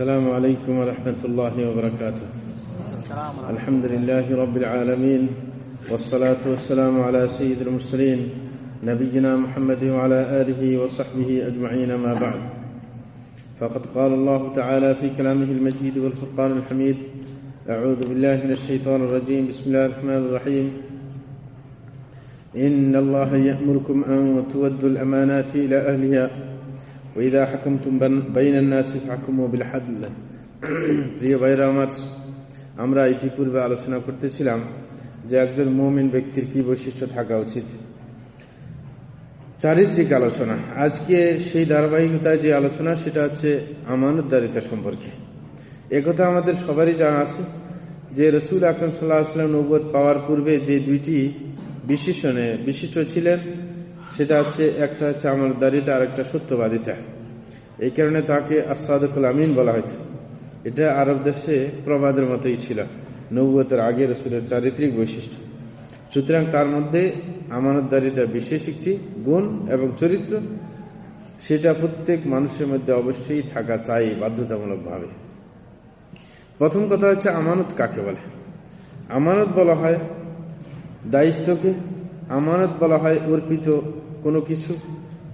السلام عليكم ورحمة الله وبركاته. الحمد لله رب العالمين والصلاة والسلام على سيد المرسلين نبينا محمد وعلى آله وصحبه أجمعين ما بعد. فقد قال الله تعالى في كلامه المجيد والفرقان الحميد أعوذ بالله من الشيطان الرجيم بسم الله الرحمن الرحيم. إن الله يأمركم أن تودوا الأمانات إلى أهلها ওইদা হাকুমতুম বাইনান্নাসি হাকুমু বিল হাদল প্রিয় ভাইরা আমরা ইতিপূর্বে আলোচনা করতেছিলাম যে একজন মুমিন ব্যক্তির কি বৈশিষ্ট্য থাকা উচিত। চারিত্রিক আলোচনা। আজকে সেই ধারাবাহিকতায় যে আলোচনা, সেটা হচ্ছে আমানতদারিতা সম্পর্কে। একথা আমাদের সবারই জানা আছে যে রসুল আকরম সাল্লাহ আসলাম নৌবত পাওয়ার পূর্বে যে দুইটি বিশেষণে বিশিষ্ট ছিলেন সেটা হচ্ছে একটা হচ্ছে আমানতদারিতা আর একটা সত্যবাদিতা এই কারণে তাকে আসাদুল আমিন বলা হয়েছে। এটা আরব দেশে প্রবাদের মতোই ছিল। নবুয়তের আগে রসুলের চারিত্রিক বৈশিষ্ট্য। সুতরাং তার মধ্যে আমানতদারিতা বিশেষ একটি গুণ এবং চরিত্র। সেটা প্রত্যেক মানুষের মধ্যে অবশ্যই থাকা চাই বাধ্যতামূলকভাবে প্রথম কথা হচ্ছে আমানত কাকে বলে? আমানত বলা হয় দায়িত্বকে। আমানত বলা হয় অর্পিত কোনো কিছু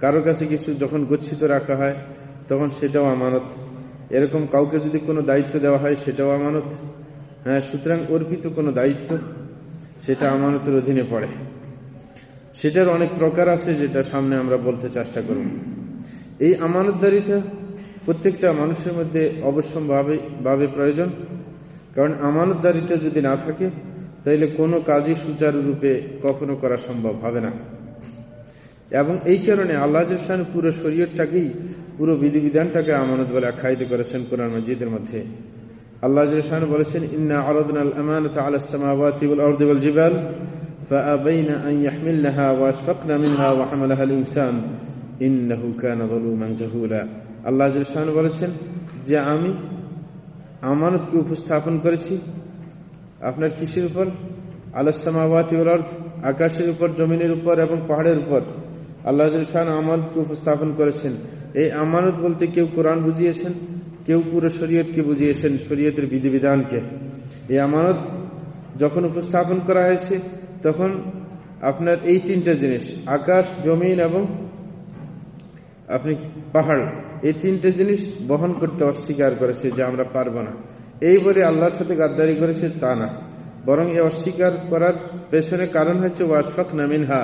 কারও কাছে কিছু যখন গচ্ছিত রাখা হয়, তখন সেটাও আমানত। এরকম কাউকে যদি কোনো দায়িত্ব দেওয়া হয়, সেটাও আমানত। হ্যাঁ সুতরাং অর্পিত কোনো দায়িত্ব, সেটা আমানতের অধীনে পড়ে। সেটার অনেক প্রকার আছে যেটা সামনে আমরা বলতে চেষ্টা করব। এই আমানতদারিতা প্রত্যেকটা মানুষের মধ্যে অবশ্যম্ভাবে ভাবে প্রয়োজন। কারণ আমানতদারিতা যদি না থাকে, তাইলে কোনো কাজই সুচারুরূপে কখনো করা সম্ভব হবে না। এবং এই কারণে আল্লাহ জসান পুরো শরীয়তটাকেই, পুরো বিধিবিধানটাকে আমানত বলে আখ্যায়িত করেছেন কোরআন মজিদের মধ্যে। আল্লাহ জসান বলেছেন, ইন্না আলাদনাল আমানত আল্লাহ বলেছেন যে আমি আমানতকে উপস্থাপন করেছি, আপনার কৃষির উপর? আলসামাওয়াতি আকাশের উপর, জমিনের উপর এবং পাহাড়ের উপর। আল্লাহ আমানতকে উপস্থাপন করেছেন। এই আমানত বলতে কেউ কোরআন বুঝিয়েছেন, কেউ পুরো শরীয়তকে বুঝিয়েছেন, শরীয়তের বিধিবিধানকে। এই আমানত যখন উপস্থাপন করা হয়েছে, তখন আপনার এই তিনটা জিনিস, আকাশ, জমিন এবং আপনি পাহাড়, এই তিনটে জিনিস বহন করতে অস্বীকার করেছে যে আমরা পারব না। এই বলে আল্লাহর সাথে গাদ্দারি করেছে তা না। বরং এ অস্বীকার করার পেছনে কারণ হচ্ছে ওয়াশফাক নামিন হা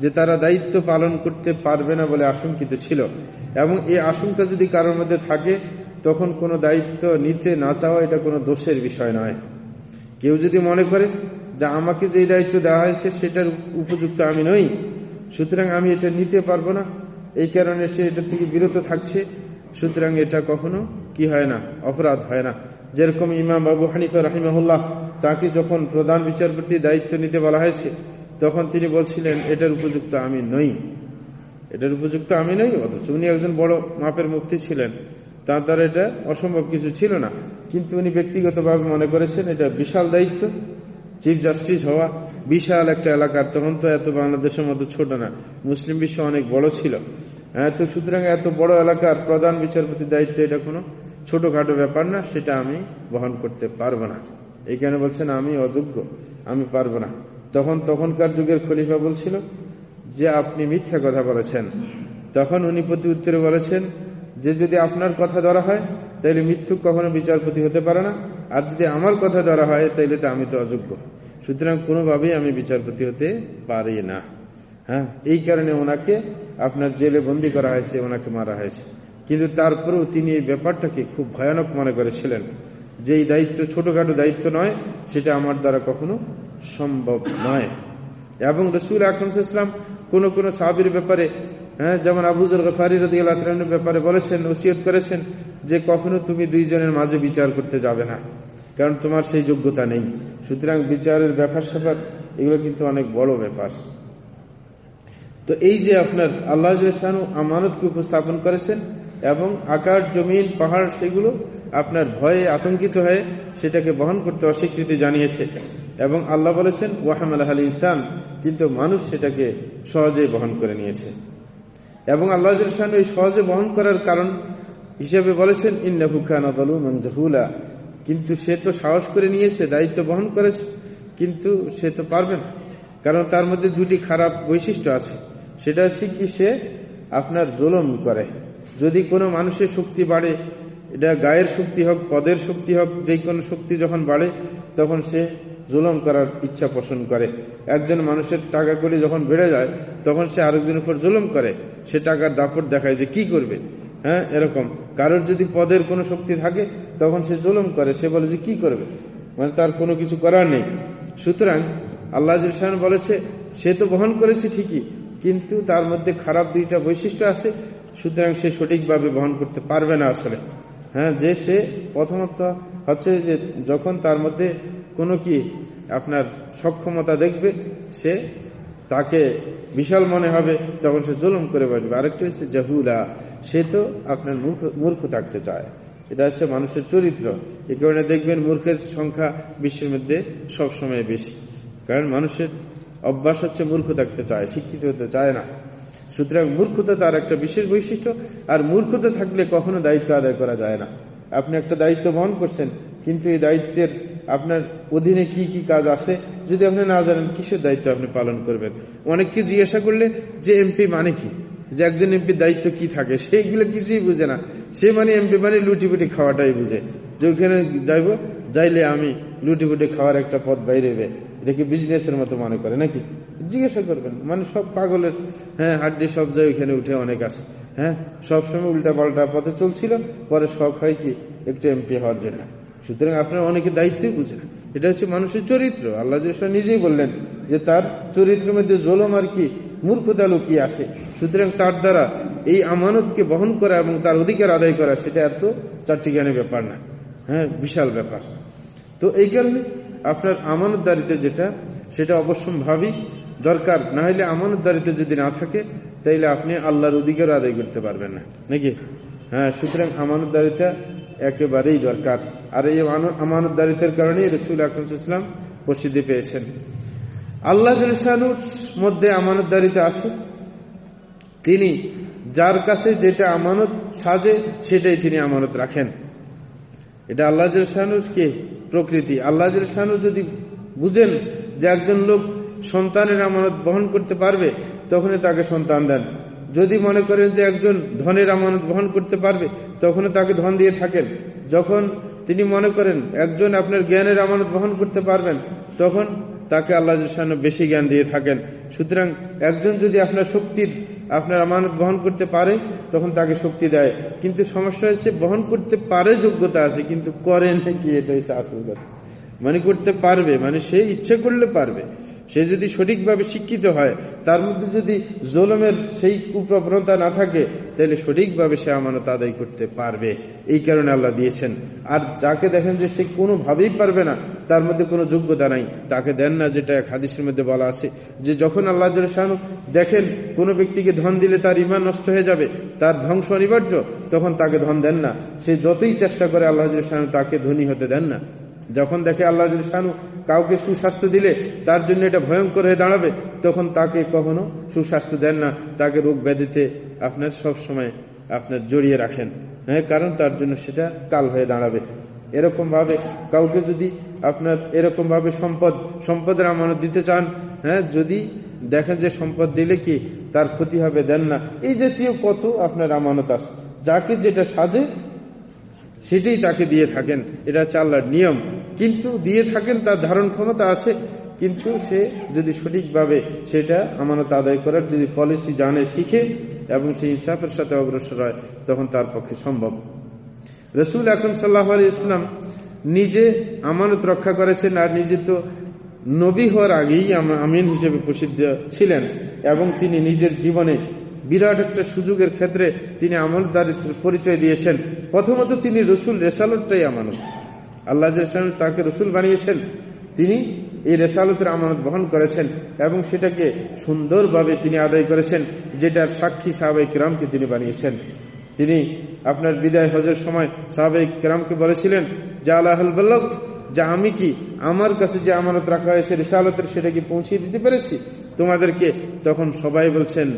যে তারা দায়িত্ব পালন করতে পারবে না বলে আশঙ্কিত ছিল। এবং এই আশঙ্কা যদি কারোর মধ্যে থাকে, তখন কোনো দায়িত্ব নিতে না চাওয়া এটা কোনো দোষের বিষয় নয়। কেউ যদি মনে করে যে আমাকে যে দায়িত্ব দেওয়া হয়েছে সেটার উপযুক্ত আমি নই, সুতরাং আমি এটা নিতে পারব না, এই কারণে সে এটা থেকে বিরত থাকছে, সুতরাং এটা কখনো কি হয় না, অপরাধ হয় না। যেরকম ইমাম বাবু হানিফা রাহিমাহুল্লাহ তাকে যখন প্রধান বিচারপতি দায়িত্ব নিতে বলা হয়েছে তখন তিনি বলছিলেন, এটার উপযুক্ত আমি নই। এটার উপযুক্ত আমি নই? অথচ উনি একজন বড় মাপের মুক্তি ছিলেন। তার দ্বারা এটা অসম্ভব কিছু ছিল না। কিন্তু উনি ব্যক্তিগতভাবে মনে করেছেন, এটা বিশাল দায়িত্ব। চিফ জাস্টিস হওয়া বিশাল একটা এলাকার, তখন তো এত বাংলাদেশের মতো ছোট না। মুসলিম বিশ্ব অনেক বড় ছিল। হ্যাঁ তো সুতরাং এত বড় এলাকার প্রধান বিচারপতির দায়িত্ব এটা কোনো ছোটখাটো ব্যাপার না। সেটা আমি বহন করতে পারব না। এইখানে বলছেন, আমি অযোগ্য। আমি পারব না। তখন তখনকার যুগের খলিফা বলছিল যে আপনি মিথ্যা কথা বলেছেন। তখন উনি প্রতি উত্তরে বলেছেন যে যদি আপনার কথা ধরা হয় তাহলে মৃত্যু কখনো বিচারপতি হতে পারে না। আর যদি আমার কথা ধরা হয় তাহলে তো আমি তো অযোগ্য। সুতরাং কোনোভাবেই আমি বিচারপতি হতে পারি না। হ্যাঁ এই কারণে ওনাকে আপনার জেলে বন্দি করা হয়েছে, ওনাকে মারা হয়েছে। কিন্তু তারপরেও তিনি এই ব্যাপারটাকে খুব ভয়ানক মনে করেছিলেন। যে এই দায়িত্ব, ছোটখাটো দায়িত্ব নয়, সেটা আমার দ্বারা কখনো সম্ভব নয়। এবং রসুল আকরম ইসলাম কোন কোন সাহাবির ব্যাপারে হ্যাঁ যেমন আবুজুর গফারি রদি আল্লাহর ব্যাপারে বলেছেন ওসিয়ত করেছেন যে কখনো তুমি দুইজনের মাঝে বিচার করতে যাবে না, কারণ তোমার সেই যোগ্যতা নেই। সুতরাং বিচারের ব্যাপার স্যাপার, এগুলো কিন্তু অনেক বড় ব্যাপার। তো এই যে আপনার আল্লাহ আমানতকে উপস্থাপন করেছেন এবং আকাশ জমিন, পাহাড়, সেগুলো আপনার ভয়ে আতঙ্কিত হয়ে সেটাকে বহন করতে অস্বীকৃতি জানিয়েছে। এবং আল্লাহ বলেছেন ওয়াহাম আল্লাহ আলী ইসলাম কিন্তু মানুষ সেটাকে সহজেই বহন করে নিয়েছে। এবং আল্লাহ এই সহজে বহন করার কারণ হিসেবে বলেছেন জাহুলা কিন্তু সে তো সাহস করে নিয়েছে, দায়িত্ব বহন করেছে, কিন্তু সে তো পারবে না। কারণ তার মধ্যে দুটি খারাপ বৈশিষ্ট্য আছে। সেটা হচ্ছে কি, সে আপনার জোলম করে। যদি কোনো মানুষের শক্তি বাড়ে, এটা গায়ের শক্তি হোক, পদের শক্তি হোক যে কোনো শক্তি যখন বাড়ে, তখন সে জুলম করার ইচ্ছা পোষণ করে। একজন মানুষের টাকা করে যখন বেড়ে যায়, তখন সে আরেকজনের উপর জুলম করে। সে টাকার দাপট দেখায় যে কি করবে? হ্যাঁ এরকম। কারোর যদি পদের কোনো শক্তি থাকে, তখন সে জুলম করে। সে বলে যে কি করবে? মানে তার কোনো কিছু করার নেই। সুতরাং আল্লাহ বলেছে, সে তো বহন করেছে ঠিকই, কিন্তু তার মধ্যে খারাপ দুইটা বৈশিষ্ট্য আছে। সুতরাং সে সঠিকভাবে বহন করতে পারবে না আসলে। হ্যাঁ যে সে প্রথমত হচ্ছে যে যখন তার মধ্যে কোনো কি আপনার সক্ষমতা দেখবে, সে তাকে বিশাল মনে হবে, তখন সে জুলুম করে বসবে। আরেকটি হচ্ছে জাহুলা, সে তো আপনার মূর্খ মূর্খ থাকতে চায়। এটা হচ্ছে মানুষের চরিত্র। এ কারণে দেখবেন মূর্খের সংখ্যা বিশ্বের মধ্যে সবসময় বেশি। কারণ মানুষের অভ্যাস হচ্ছে মূর্খ থাকতে চায়, শিক্ষিত হতে চায় না। সুতরাং মূর্খতা তার একটা বিশেষ বৈশিষ্ট্য, আর মূর্খতা থাকলে কখনো দায়িত্ব আদায় করা যায় না। আপনি একটা দায়িত্ব বহন করছেন, কিন্তু এই দায়িত্বের আপনার অধীনে কি কি কাজ আছে, যদি আপনি না জানেন, কিসের দায়িত্ব আপনি পালন করবেন? অনেককে জিজ্ঞাসা করলে, যে এমপি মানে কি? যে একজন এমপির দায়িত্ব কি থাকে? সেইগুলো কিছুই বুঝে না। সে মানে এমপি মানে লুটি পুটি খাওয়াটাই বুঝে। যে ওখানে যাইব, যাইলে আমি লুটি পুটি খাওয়ার একটা পথ বাইরে এটাকে বিজনেসের মতো মনে করে নাকি? জিজ্ঞাসা করবেন। মানে সব পাগলের হ্যাঁ হাড্ডি সব যায় ওইখানে উঠে অনেক আছে। হ্যাঁ সবসময় উল্টা পাল্টা পথে চলছিল, পরে শখ হয় কি, একটু এমপি হওয়ার জন্য। সুতরাং আপনার অনেকে দায়িত্বই বুঝে এটা হচ্ছে মানুষের চরিত্র। আল্লাহ নিজেই বললেন যে তার চরিত্রের মধ্যে জোলম আর কি মূর্খতা লুকিয়ে আসে সুতরাং তার দ্বারা এই আমানতকে বহন করা এবং তার অধিকার আদায় করা সেটা এত চারটি জ্ঞানের ব্যাপার না। হ্যাঁ বিশাল ব্যাপার। তো এই কারণে আপনার আমানতদারিতে যেটা, সেটা অবশ্যম্ভাবী দরকার। না হলে আমানতদারিতে যদি না থাকে, তাইলে আপনি আল্লাহর অধিকার আদায় করতে পারবেন না। নাকি? হ্যাঁ সুতরাং আমানতদারিতা একেবারেই দরকার। আর এই আমানতদারিতার কারণেই রসুল আকরমসাল্লাম প্রসিদ্ধি পেয়েছেন। আল্লাহ মধ্যে আমানতদারিতা আছে তিনি যার কাছে যেটা আমানত সাজে, সেটাই তিনি আমানত রাখেন। এটা আল্লাহ শাহানুর কে? প্রকৃতি। আল্লাহ শাহানু যদি বুঝেন যে একজন লোক সন্তানের আমানত বহন করতে পারবে, তখনই তাকে সন্তান দেন। যদি মনে করেন যে একজন ধনের আমানত বহন করতে পারবে তখন তাকে ধন দিয়ে থাকেন। যখন তিনি মনে করেন একজন আপনার জ্ঞানের আমানত বহন করতে পারবেন, তখন তাকে আল্লাহ বেশি জ্ঞান দিয়ে থাকেন। সুতরাং একজন যদি আপনার শক্তির আপনার আমানত বহন করতে পারে, তখন তাকে শক্তি দেয়। কিন্তু সমস্যা হচ্ছে, বহন করতে পারে যোগ্যতা আছে, কিন্তু করে নাকি এটা হচ্ছে আসল কথা। মানে করতে পারবে মানে সে ইচ্ছে করলে পারবে। সে যদি সঠিকভাবে শিক্ষিত হয়, তার মধ্যে যদি জোলমের সেই কুপ্রবণতা না থাকে, তাহলে সঠিকভাবে সে আমানত আদায় করতে পারবে। এই কারণে আল্লাহ দিয়েছেন। আর যাকে দেখেন যে সে কোনোভাবেই পারবে না, তার মধ্যে কোনো যোগ্যতা নাই। তাকে দেন না, যেটা এক হাদিসের মধ্যে বলা আছে, যে যখন আল্লাহ শাহানু দেখেন কোনো ব্যক্তিকে ধন দিলে তার ইমান নষ্ট হয়ে যাবে, তার ধ্বংস অনিবার্য, তখন তাকে ধন দেন না। সে যতই চেষ্টা করে আল্লাহ শাহানু তাকে ধনী হতে দেন না। যখন দেখে আল্লাহ শাহানু কাউকে সুস্বাস্থ্য দিলে, তার জন্য এটা ভয়ঙ্কর হয়ে দাঁড়াবে, তখন তাকে কখনো সুস্বাস্থ্য দেন না। তাকে রোগ ব্যাধিতে আপনার সব সময় আপনার জড়িয়ে রাখেন। হ্যাঁ কারণ তার জন্য সেটা কাল হয়ে দাঁড়াবে। এরকম ভাবে কাউকে যদি আপনার এরকম ভাবে সম্পদ, সম্পদের আমানত দিতে চান হ্যাঁ যদি দেখেন যে সম্পদ দিলে কি তার ক্ষতি হবে, দেন না। এই জাতীয় কত আপনার আমানত আছে। যাকে যেটা সাজে সেটাই তাকে দিয়ে থাকেন। এটা চাল্লার নিয়ম। কিন্তু দিয়ে থাকেন, তার ধারণ ক্ষমতা আছে। কিন্তু সে যদি সঠিকভাবে সেটা আমানত আদায় করার যদি পলিসি জানে, শিখে এবং সেই ইনসাফের সাথে অগ্রসর হয়, তখন তার পক্ষে সম্ভব। রসুল আকরম সাল্লাহ ইসলাম নিজে আমানত রক্ষা করেছেন আর নিজে তো নবী হওয়ার আগেই আমিন হিসেবে প্রসিদ্ধ ছিলেন এবং তিনি নিজের জীবনে বিরাট একটা সুযোগের ক্ষেত্রে তিনি আমলদারিত্ব পরিচয় দিয়েছেন। প্রথমত তিনি রসুল রেসালতটাই আমানত। আল্লাহ তাকে রসুল বানিয়েছেন। তিনি এই রেসালতের আমানত বহন করেছেন এবং সেটাকে সুন্দরভাবে তিনি আদায় করেছেন, যেটার সাক্ষী সাহাবাই কিরামকে তিনি বানিয়েছেন। তিনি আপনার বিদায় হজের সময় সাহাবাই কিরামকে বলেছিলেন, যে আল্লাহ বল্লভ যা আমি কি আমার কাছে যে আমানত রাখা হয়েছে রেসালতের সেটা কি পৌঁছিয়ে দিতে পেরেছি? তোমাদেরকে তখন সবাই বলছেন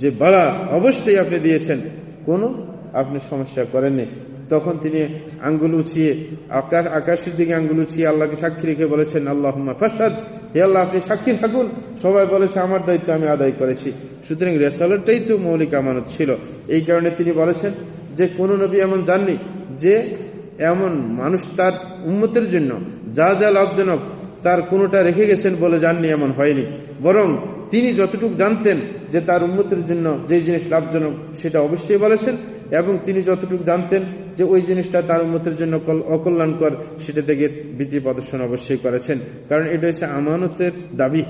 যে বাড়া অবশ্যই আপনি দিয়েছেন, কোনো আপনি সমস্যা করেননি। তখন তিনি আঙ্গুল উঁচিয়ে, আকাশ, আকাশের দিকে আঙ্গুল উঁচিয়ে আল্লাহকে সাক্ষী রেখে বলেছেন আল্লাহ ফাসাদ হে আল্লাহ, আপনি সাক্ষী থাকুন। সবাই বলেছে, আমার দায়িত্ব আমি আদায় করেছি। সুতরাং রেসালটাই তো মৌলিক আমানত ছিল। এই কারণে তিনি বলেছেন যে, কোন নবী এমন জাননি যে, এমন মানুষ তার উন্মতের জন্য যা যা লাভজনক তার কোনোটা রেখে গেছেন বলে জাননি এমন হয়নি। বরং তিনি যতটুকু জানতেন যে তার উন্মতের জন্য যে জিনিস লাভজনক, সেটা অবশ্যই বলেছেন, এবং তিনি যতটুকু জানতেন যে ওই জিনিসটা তার উন্মতের জন্য অকল্যাণকর, সেটা থেকে ভীতি প্রদর্শন অবশ্যই করেছেন। কারণ এটা হচ্ছে আমানতের দাবি।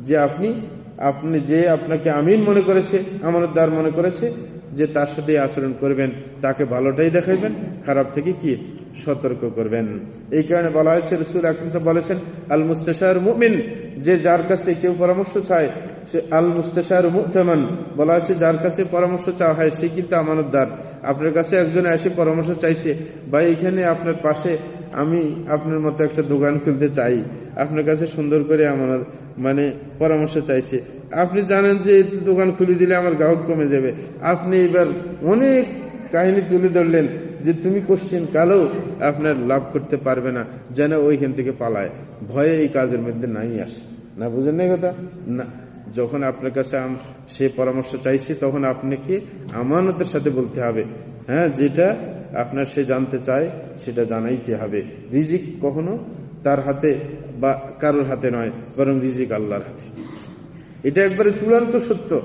যে আপনি আপনি যে আপনাকে আমিন মনে করেছে, আমানতদার মনে করেছে, যে তার সাথে আচরণ করবেন, তাকে ভালোটাই দেখাইবেন, খারাপ থেকে কি? সতর্ক করবেন। এই কারণে বলা হয়েছে, রসুল আকরম বলেছেন আল মুস্তার মুমিন যে যার কাছে কেউ পরামর্শ চায়, সে আল মুস্তার মুহতামান বলা হয়েছে, যার কাছে পরামর্শ চাওয়া হয়, সে কিন্তু আমানতদার। আপনার কাছে একজন এসে পরামর্শ চাইছে বা এখানে আপনার পাশে আমি আপনার মতো একটা দোকান খুলতে চাই। আপনার কাছে সুন্দর করে আমার মানে পরামর্শ চাইছে। আপনি জানেন যে দোকান খুলে দিলে আমার গ্রাহক কমে যাবে। আপনি এবার অনেক কাহিনী তুলে ধরলেন। যে তুমি কোশ্চিন কালেও আপনার লাভ করতে পারবে না, যেন ওইখান থেকে পালায়। ভয়ে এই কাজের মধ্যে নাই আসে না বুঝেন না কথা? না। যখন আপনার কাছে সে পরামর্শ চাইছি, তখন আপনাকে আমানতের সাথে বলতে হবে। হ্যাঁ যেটা আপনার সে জানতে চায়, সেটা জানাইতে হবে। রিজিক কখনো তার হাতে বা কারোর হাতে নয়, বরং রিজিক আল্লাহর হাতে। এটা একবারে চূড়ান্ত সত্য।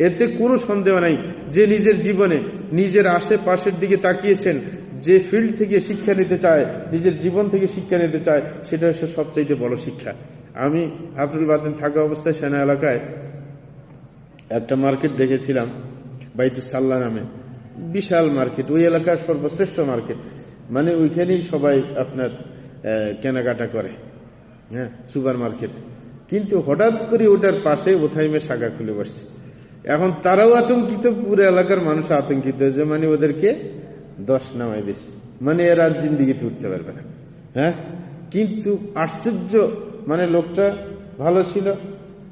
এতে কোনো সন্দেহ নাই যে নিজের জীবনে নিজের আশেপাশের দিকে তাকিয়েছেন, যে ফিল্ড থেকে শিক্ষা নিতে চায়, নিজের জীবন থেকে শিক্ষা নিতে চায়, সেটা হচ্ছে সবচাইতে বড় শিক্ষা। আমি আব্দুল বাতেন থাকা অবস্থায় সেনা এলাকায় একটা মার্কেট দেখেছিলাম বাইতু সাল্লা নামে। বিশাল মার্কেট ওই এলাকার সর্বশ্রেষ্ঠ মার্কেট মানে ওইখানেই সবাই আপনার কেনাকাটা করে হ্যাঁ সুপার মার্কেট কিন্তু হঠাৎ করে ওটার পাশে ওথাইমে শাখা খুলে বসছে। এখন তারাও আতঙ্কিত, পুরো এলাকার মানুষ আতঙ্কিত যে মানে ওদেরকে দশ নামাই দিছে। মানে এর আর জিন্দিগিতে উঠতে পারবে না। হ্যাঁ? কিন্তু আশ্চর্য মানে লোকটা ভালো ছিল।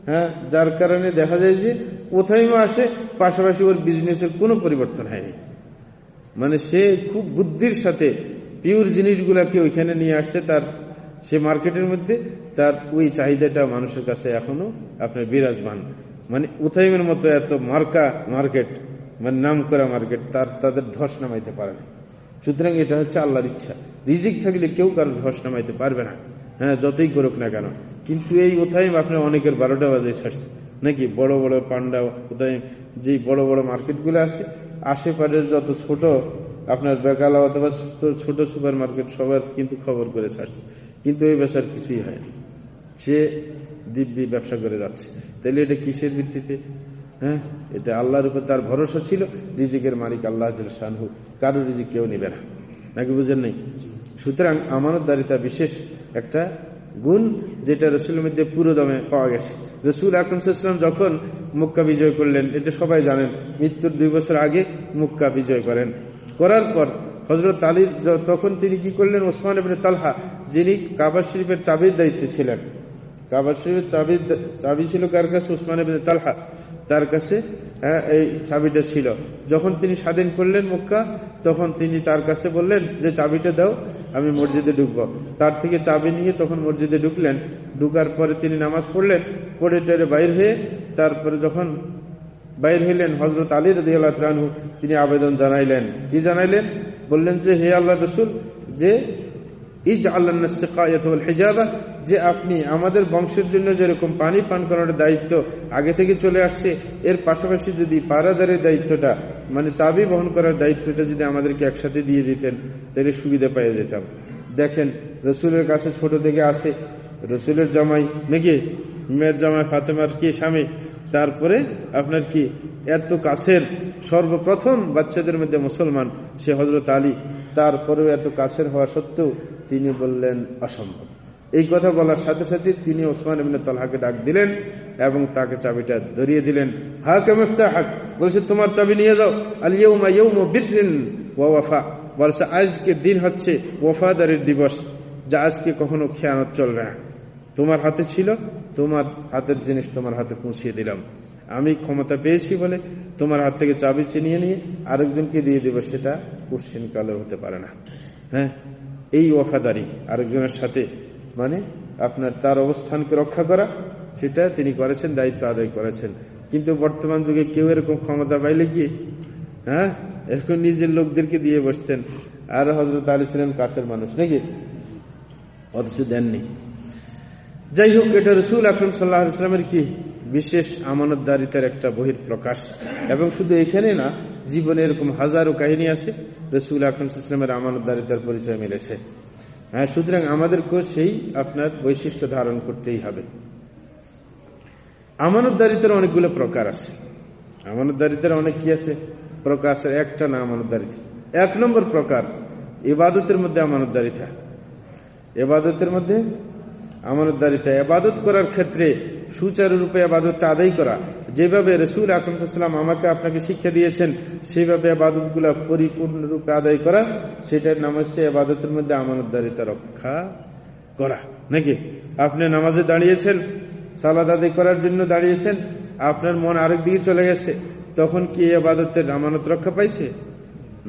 হ্যাঁ? যার কারণে দেখা যায় যে কোথায় আসে, পাশাপাশি ওর বিজনেসের কোনো পরিবর্তন হয়নি। মানে সে খুব বুদ্ধির সাথে পিওর জিনিসগুলাকে ওইখানে নিয়ে আসছে, তার সে মার্কেটের মধ্যে, তার ওই চাহিদাটা মানুষের কাছে এখনও আপনার বিরাজমান। মানে উথাইমের মতো এত মার্কা মার্কেট মানে নাম করা মার্কেট, তার, তাদের ধস নামাইতে পারে না। সুতরাং এটা হচ্ছে আল্লাহর ইচ্ছা। রিজিক থাকলে কেউ কারও ধস নামাইতে পারবে না। হ্যাঁ যতই করুক না কেন। কিন্তু এই উথাইম আপনার অনেকের বারোটা বাজে ছাড়ছে নাকি বড় বড় পান্ডা কোথায় যে বড় বড় মার্কেটগুলো আছে আশেপাশের যত ছোট আপনার বেকালা অথবা ছোট সুপার মার্কেট সবার কিন্তু খবর করে ছাড়ছে। কিন্তু এই ব্যবসার কিছুই হয়নি সে দিব্যি ব্যবসা করে যাচ্ছে। তাহলে এটা কিসের ভিত্তিতে? হ্যাঁ? এটা আল্লাহর উপর তার ভরসা ছিল, রিজিকের মালিক আল্লাহ শাহু কারও রিজিক কেউ নিবে না। নাকি বুঝেন নেই? সুতরাং আমানতদারিতা বিশেষ একটা গুণ যেটা রসুলের মধ্যে পুরো দমে পাওয়া গেছে। রসুল আকরমসাল্লাম যখন মুক্কা বিজয় করলেন, এটা সবাই জানেন, মৃত্যুর দুই বছর আগে মুক্কা বিজয় করেন। করার পর হজরত আলীর তখন তিনি কি করলেন? ওসমান এবিন তালহা, যিনি কাবার শরীফের চাবির দায়িত্বে ছিলেন। কাবার শরীফের চাবি চাবি ছিল কার কাছে? এবিন তালহা। তার কাছে হ্যাঁ, এই চাবিটা ছিল। যখন তিনি স্বাধীন করলেন মক্কা তখন তিনি তার কাছে বললেন যে চাবিটা দাও আমি মসজিদে ঢুকব। তার থেকে চাবি নিয়ে তখন মসজিদে ঢুকলেন। ঢুকার পরে তিনি নামাজ পড়লেন। পড়ে টেরে বাইর হয়ে তারপরে যখন বাইর হইলেন হজরত আলী রদি আল্লাহ তিনি আবেদন জানাইলেন। কি জানাইলেন? বললেন যে হে আল্লাহ রসুল যে ইজ আল্লাহ হেজাবা যে আপনি আমাদের বংশের জন্য যেরকম পানি পান করার দায়িত্ব আগে থেকে চলে আসছে, এর পাশাপাশি যদি পারাদারের দায়িত্বটা মানে চাবি বহন করার দায়িত্বটা যদি আমাদেরকে একসাথে দিয়ে দিতেন, তাহলে সুবিধা পেয়ে যেতাম। দেখেন, রসুলের কাছে ছোট থেকে আসে, রসুলের জামাই, নাকি? মেয়ের জামাই ফাতেমার কি স্বামী? তারপরে আপনার কি এত কাছের সর্বপ্রথম বাচ্চাদের মধ্যে মুসলমান, সে হজরত আলী। তারপরেও এত কাছের হওয়া সত্ত্বেও তিনি বললেন, অসম্ভব। এই কথা বলার সাথে সাথে তিনি ওসমান ইবিন তলহাকে ডাক দিলেন এবং তাকে চাবিটা ধরিয়ে দিলেন। হাকে মেফতা হাক বলছে, তোমার চাবি নিয়ে যাও। ওয়াফা। বলছে, আজকে দিন হচ্ছে ওফাদারের দিবস, যা আজকে কখনো খেয়ানত চলবে না। তোমার হাতে ছিল, তোমার হাতের জিনিস তোমার হাতে পৌঁছিয়ে দিলাম। আমি ক্ষমতা পেয়েছি বলে তোমার হাত থেকে চাবি চিনিয়ে নিয়ে আরেকজনকে দিয়ে দেবে, সেটা কোশ্চিন কালে হতে পারে না। হ্যাঁ? এই ওফাদারি আরেকজনের সাথে মানে আপনার তার অবস্থানকে রক্ষা করা, সেটা তিনি করেছেন, দায়িত্ব আদায় করেছেন। কিন্তু বর্তমান যুগে কেউ এরকম ক্ষমতা পাইলে কি? হ্যাঁ? এরকম নিজের লোকদেরকে দিয়ে বসতেন। আর হজরত আলী ছিলেন কাছের মানুষ, নাকি? অথচ দেননি। যাই হোক, এটা রসুল আকরম সাল্লাহ ইসলামের কি? বিশেষ আমানতদারিতার একটা বহির প্রকাশ এবং শুধু এখানে না জীবনে এরকম হাজারো কাহিনী আছে। রসুল আকরম ইসলামের আমানতদারিতার পরিচয় মিলেছে। হ্যাঁ সুতরাং আমাদেরকেও সেই আপনার বৈশিষ্ট্য ধারণ করতেই হবে। আমানতদারিতার অনেকগুলো প্রকার আছে। আমানতদারিতার অনেক কি আছে? প্রকাশের একটা না আমানতদারিতা এক নম্বর প্রকার, ইবাদতের মধ্যে আমানতদারিতা এবাদতের মধ্যে আমানতদারিতা এবাদত করার ক্ষেত্রে সুচারুরূপে আবাদতটা আদায় করা যেভাবে রসুল আকরমসাল্লাম আমাকে আপনাকে শিক্ষা দিয়েছেন সেইভাবে আবাদতগুলা পরিপূর্ণরূপে আদায় করা, সেটার নাম হচ্ছে আবাদতের মধ্যে আমানতদারিতা রক্ষা করা। নাকি? আপনি নামাজে দাঁড়িয়েছেন সালাদ আদায় করার জন্য দাঁড়িয়েছেন, আপনার মন আরেক দিকে চলে গেছে, তখন কি এই আবাদতের আমানত রক্ষা পাইছে?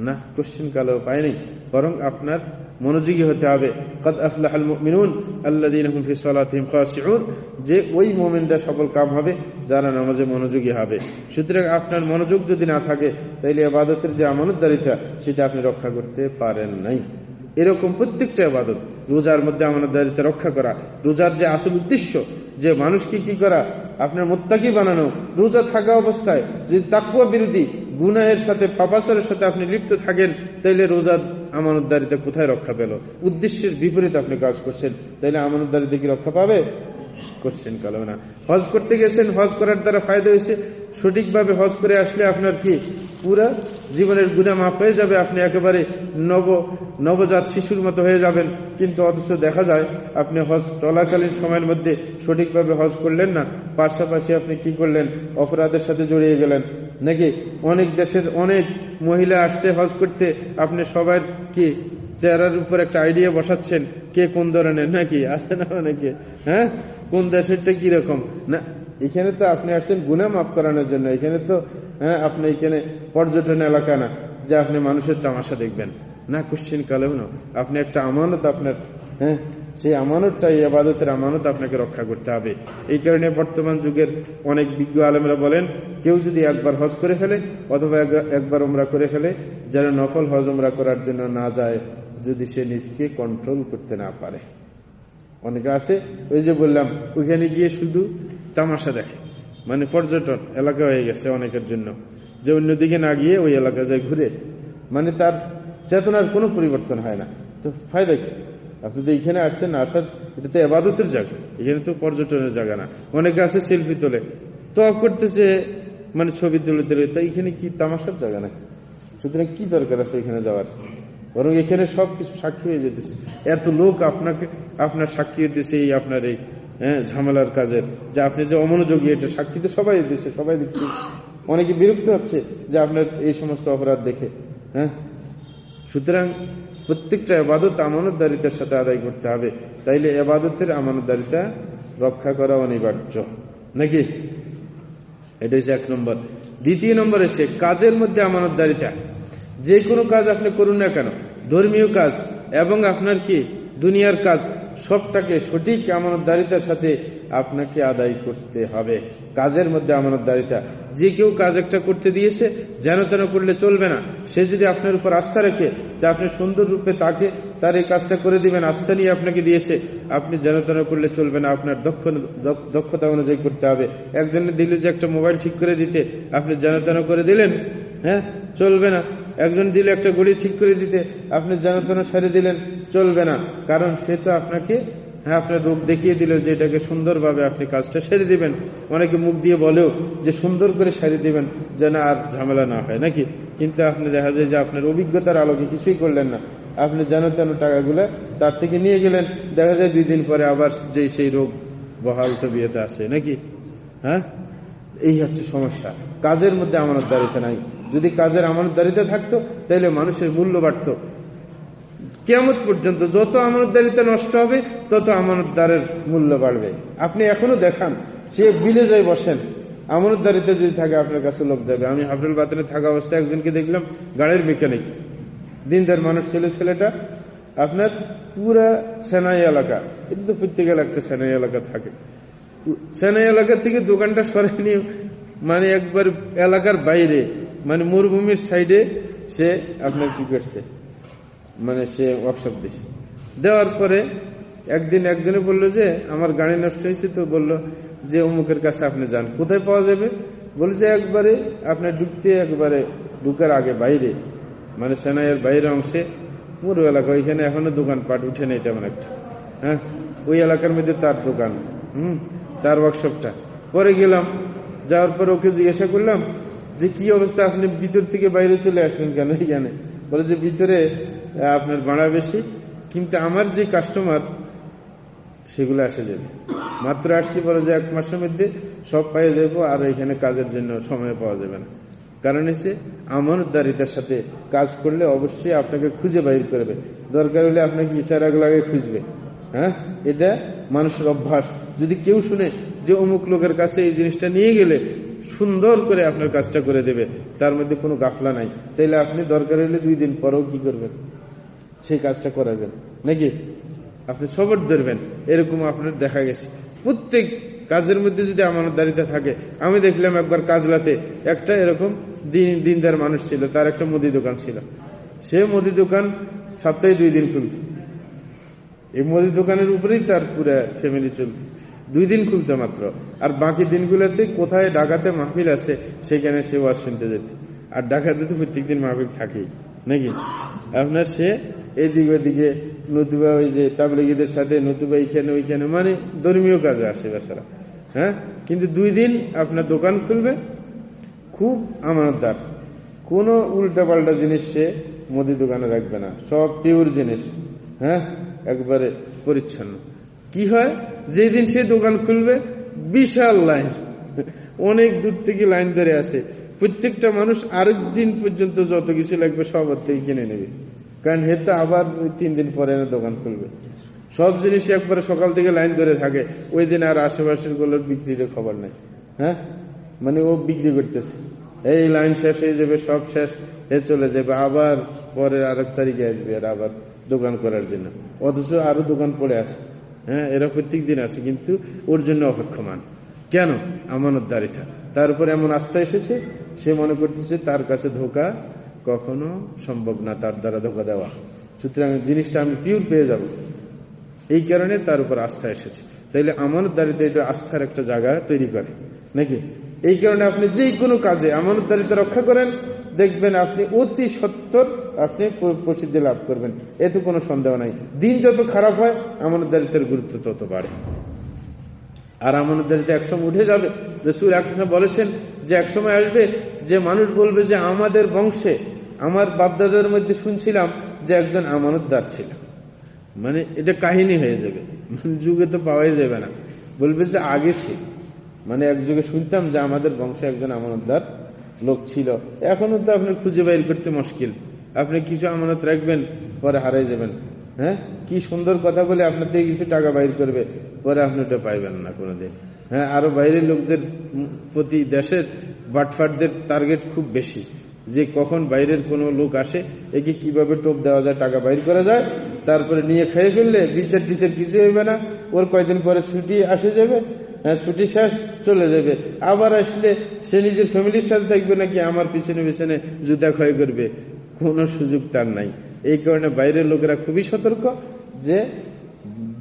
না কোশ্চিন কালেও পায়নি বরং আপনার মনোযোগী হতে হবে। কদ আফলাহাল ফি সালাতিহিম যে ওই মুমিনরা সফল কাম হবে, যারা নামাজে মনোযোগী হবে। সুতরাং আপনার মনোযোগ যদি না থাকে, তাইলে আবাদতের যে আমানতদারিতা, সেটা আপনি রক্ষা করতে পারেন নাই। এরকম প্রত্যেকটা আবাদত রোজার মধ্যে আমানতদারিতা রক্ষা করা, রোজার যে আসল উদ্দেশ্য, যে মানুষকে কি করা, আপনার মোত্তাকি বানানো, রোজা থাকা অবস্থায় যদি তাকুয়া বিরোধী, গুনাহের সাথে, পাপাচারের সাথে আপনি লিপ্ত থাকেন, তাইলে রোজার আমানতদারিতা কোথায় রক্ষা পেল? উদ্দেশ্যের বিপরীত আপনি কাজ করছেন। তাইলে আমানতদারিতে কি রক্ষা পাবে? করছেন কালো না হজ করতে গেছেন, হজ করার দ্বারা ফায়দা হয়েছে? সঠিকভাবে হজ করে আসলে আপনার কি পুরা জীবনের গুণা মাফ হয়ে যাবে? আপনি একেবারে নব, নবজাত শিশুর মতো হয়ে যাবেন। কিন্তু অথচ দেখা যায়, আপনি হজ চলাকালীন সময়ের মধ্যে সঠিকভাবে হজ করলেন না। পাশাপাশি আপনি কি করলেন? অপরাধের সাথে জড়িয়ে গেলেন। নাকি অনেক দেশের অনেক মহিলা আসছে হজ করতে? আপনি সবার কি চেহারার উপর একটা আইডিয়া বসাচ্ছেন? কে কোন ধরনের? নাকি? আছে না অনেকে হ্যাঁ? কোন দেশেরটা কীরকম? না এখানে তো আপনি আসছেন গুনা মাফ করানোর জন্য। এখানে তো হ্যাঁ আপনি এখানে পর্যটন এলাকা না, যে আপনি মানুষের তামাশা দেখবেন। না কোশ্চিন কালেও না। আপনি একটা আমানত আপনার হ্যাঁ সেই আমানতটা, এই আবাদতের আমানত আপনাকে রক্ষা করতে হবে। এই কারণে বর্তমান যুগের অনেক বিজ্ঞ আলমরা বলেন, কেউ যদি একবার হজ করে ফেলে, অথবা একবার ওমরা করে ফেলে, যেন নকল হজ ওমরা করার জন্য না যায়, যদি সে নিজকে কন্ট্রোল করতে না পারে। অনেকে আছে, ওই যে বললাম, ওইখানে গিয়ে শুধু তামাশা দেখে। মানে পর্যটন, এলাকা হয়ে গেছে অনেকের জন্য। যে অন্যদিকে না গিয়ে ওই এলাকা যায় ঘুরে। মানে তার চেতনার কোনো পরিবর্তন হয় না। তো ফায়দা কি? আপনি তো এখানে আসছেন, আসার, এটা তো এবাদতের জায়গা। এখানে তো পর্যটনের জায়গা না। অনেকে আছে সেলফি তোলে। তো করতেছে মানে ছবি তুলে তুলে। তো এখানে কি তামাশার জায়গা নাকি? সুতরাং কি দরকার আছে এখানে যাওয়ার? বরং এখানে সবকিছু সাক্ষী হয়ে যেতেছে। এত লোক আপনাকে, আপনার সাক্ষী হইতেছে, এই আপনার এই হ্যাঁ ঝামেলার কাজের। যে আপনি যে অমনোযোগী, এটা সাক্ষী তো সবাই দিচ্ছে সবাই দিচ্ছে। অনেকে বিরক্ত হচ্ছে যে আপনার এই সমস্ত অপরাধ দেখে হ্যাঁ? সুতরাং প্রত্যেকটা এবাদত আমানতদারিতার সাথে আদায় করতে হবে। তাইলে এবাদতের আমানতদারিতা রক্ষা করা অনিবার্য। নাকি? এটা হচ্ছে এক নম্বর। দ্বিতীয় নম্বর এসে কাজের মধ্যে আমানতদারিতা। যে কোনো কাজ আপনি করুন না কেন, ধর্মীয় কাজ এবং আপনার কি, দুনিয়ার কাজ সবটাকে সঠিক আমানতদারিতার সাথে আপনাকে আদায় করতে হবে। কাজের মধ্যে আমানতদারিতা। যে কেউ কাজ একটা করতে দিয়েছে, যেন তেন করলে চলবে না। সে যদি আপনার উপর আস্থা রাখে, যে আপনি সুন্দর রূপে তাকে, তার এই কাজটা করে দিবেন, আস্থা নিয়ে আপনাকে দিয়েছে, আপনি যেন তেন করলে চলবে না, আপনার দক্ষ, দক্ষতা অনুযায়ী করতে হবে। একজনে দিল যে একটা মোবাইল ঠিক করে দিতে, আপনি যেন তেন করে দিলেন হ্যাঁ চলবে না। একজন দিলে একটা গড়ি ঠিক করে দিতে আপনি যেন তেন সারি দিলেন, চলবে না। কারণ সে তো আপনাকে হ্যাঁ আপনার রূপ দেখিয়ে দিল যে এটাকে সুন্দরভাবে আপনি কাজটা সেরে দিবেন। অনেকে মুখ দিয়ে বলেও যে সুন্দর করে সারি দিবেন যেন আর ঝামেলা না হয়, নাকি? কিন্তু আপনি দেখা যায় যে আপনার অভিজ্ঞতার আলোকে কিছুই করলেন না। আপনি যেন তেন টাকাগুলো তার থেকে নিয়ে গেলেন। দেখা যায় দুই দিন পরে আবার যে সেই রোগ বহাল তবিয়তে আসে নাকি? হ্যাঁ? এই হচ্ছে সমস্যা। কাজের মধ্যে আমানত দাঁড়িতে নাই। যদি কাজের আমানতদারিতে থাকতো তাহলে মানুষের মূল্য বাড়ত। কেমন পর্যন্ত যত আমানতদারিতা নষ্ট হবে, তত আমানতদারের মূল্য বাড়বে। আপনি এখনও দেখান, সে বিলে যায় বসেন। আমানতদারিতে যদি থাকে, আপনার কাছে লোক যাবে। আমি হাফরুল বাতনে থাকা অবস্থায় একজনকে দেখলাম, গাড়ির মেকানিক। দিনদার মানুষ ছিল, ছেলেটা, আপনার পুরা সেনাই এলাকা। এটা তো প্রত্যেক এলাকাতে সেনাই এলাকা থাকে। সেনাই এলাকা থেকে দোকানটা সরাই নিয়ে মানে একবার এলাকার বাইরে মানে মরুভূমির সাইডে সে আপনার কি করছে? মানে সে ওয়ার্কশপ দিছে। দেওয়ার পরে একদিন একজনে বলল যে, আমার গাড়ি নষ্ট হয়েছে। তো বলল যে, অমুকের কাছে আপনি যান। কোথায় পাওয়া যাবে? বলছে একবারে আপনার ঢুকতে একবারে ঢুকার আগে বাইরে মানে সেনাইয়ের বাইরে অংশে। পুরো এলাকা, ওইখানে এখনও দোকানপাট উঠে নেই তেমন একটা। হ্যাঁ ওই এলাকার মধ্যে তার দোকান। হুম, তার ওয়ার্কশপটা পরে গেলাম। যাওয়ার পর ওকে জিজ্ঞাসা করলাম যে কি অবস্থা, আপনি ভিতর থেকে বাইরে চলে আসবেন কেন এখানে? বলে যে ভিতরে আপনার ভাড়া বেশি, কিন্তু আমার যে কাস্টমার সেগুলো আসে যাবে। মাত্র আসছি বলে যে এক মাসের মধ্যে সব পাইয়ে যাব, আর এখানে কাজের জন্য সময় পাওয়া যাবে না। কারণ হচ্ছে, আমানতদারিতার সাথে কাজ করলে অবশ্যই আপনাকে খুঁজে বাইর করবে। দরকার হলে আপনাকে ইচারাগ লাগে খুঁজবে। হ্যাঁ? এটা মানুষের অভ্যাস। যদি কেউ শুনে যে অমুক লোকের কাছে এই জিনিসটা নিয়ে গেলে সুন্দর করে আপনার কাজটা করে দেবে। তার মধ্যে কোনো গাফলা নাই। তাইলে আপনি দরকার হলে দুই দিন পরেও কি করবেন? সেই কাজটা করাবেন। নাকি? আপনি সবর ধরবেন। এরকম আপনার দেখা গেছে। প্রত্যেক কাজের মধ্যে যদি আমানতদারিতা থাকে, আমি দেখলাম একবার কাজলাতে একটা এরকম দিন, দিনদার মানুষ ছিল, তার একটা মুদি দোকান ছিল। সে মুদি দোকান সপ্তাহে দুই দিন খুলত। এই মুদি দোকানের উপরেই তার পুরো ফ্যামিলি চলত। দুই দিন খুলতে মাত্র। আর বাকি দিনগুলোতে কোথায় ডাকাতে মাহফিল আছে, সেখানে সে ওয়াজ শুনতে যেত। আর ডাকাতে তো প্রত্যেকদিন মাহফিল থাকেই, নাকি? আপনার সে এদিকে ওদিকে নতুবা ওই যে তাবলিগীদের সাথে, নতুবা এইখানে ওইখানে মানে ধর্মীয় কাজে আসে বেচারা। হ্যাঁ? কিন্তু দুই দিন আপনার দোকান খুলবে, খুব আমানতদার। কোনো উল্টা পাল্টা জিনিস সে মুদি দোকানে রাখবে না, সব পিওর জিনিস। হ্যাঁ? একবারে পরিচ্ছন্ন। কি হয়? যেদিন সে দোকান খুলবে, বিশাল লাইন। অনেক দূর থেকে লাইন ধরে আছে প্রত্যেকটা মানুষ আরেক দিন পর্যন্ত যত কিছু লাগবে সব থেকে কিনে নেবে। কারণ হে তো আবার তিন দিন পরে এনে দোকান খুলবে। সব জিনিস একবারে সকাল থেকে লাইন ধরে থাকে। ওই দিন আর আশেপাশেরগুলোর বিক্রির খবর নেই। হ্যাঁ? মানে ও বিক্রি করতেছে। এই লাইন শেষ হয়ে যাবে, সব শেষ। এ চলে যাবে। আবার পরের আরেক তারিখে আসবে আর আবার দোকান করার জন্য। অথচ আরও দোকান পড়ে আছে। হ্যাঁ এরা প্রত্যেক দিন আছে, কিন্তু ওর জন্য অপেক্ষমান। কেন? আমানতদারিতা তার উপর এমন আস্থা এসেছে, সে মনে করতেছে তার কাছে ধোকা কখনো সম্ভব না, তার দ্বারা ধোকা দেওয়া। সুতরাং জিনিসটা আমি পিওর পেয়ে যাব। এই কারণে তার উপর আস্থা এসেছে। তাইলে আমানতদারিতে এটা আস্থার একটা জায়গা তৈরি করে, নাকি? এই কারণে আপনি যে কোনো কাজে আমানতদারিতা রক্ষা করেন, দেখবেন আপনি অতি সত্তর আপনি প্রসিদ্ধি লাভ করবেন। এতে কোনো সন্দেহ নাই। দিন যত খারাপ হয় আমানতদারিতার গুরুত্ব তত বাড়ে। আর আমানতদারিতা একসময় উঠে যাবে। রসুল একসময় বলেছেন যে একসময় আসবে যে, মানুষ বলবে যে, আমাদের বংশে, আমার বাপদাদার মধ্যে শুনছিলাম যে, একজন আমানতদার ছিল মানে এটা কাহিনী হয়ে যাবে। যুগে তো পাওয়াই যাবে না। বলবে যে, আগে ছিল। মানে এক যুগে শুনতাম যে, আমাদের বংশে একজন আমানতদার লোক ছিল। এখনও তো আপনি খুঁজে বাইর করতে মুশকিল। আপনি কিছু আমানত রাখবেন, পরে হারাই যাবেন। হ্যাঁ? কি সুন্দর কথা বলে আপনার থেকে কিছু টাকা বাইর করবে, পরে আপনি ওটা পাইবেন না কোনোদিন। হ্যাঁ আরও বাইরের লোকদের প্রতি দেশের বাটফাটদের টার্গেট খুব বেশি। যে কখন বাইরের কোনো লোক আসে, একে কীভাবে টোপ দেওয়া যায়, টাকা বাইর করা যায়, তারপরে নিয়ে খেয়ে ফেললে বিচার টিচার কিছু হইবে না, ওর কয়েকদিন পরে ছুটি আসে যাবে হ্যাঁ ছুটি শেষ, চলে যাবে। আবার আসলে সে নিজের ফ্যামিলির সাথে থাকবে নাকি আমার পিছনে পিছনে জুতা ক্ষয় করবে? কোনো সুযোগ তার নাই। এই কারণে বাইরের লোকেরা খুবই সতর্ক যে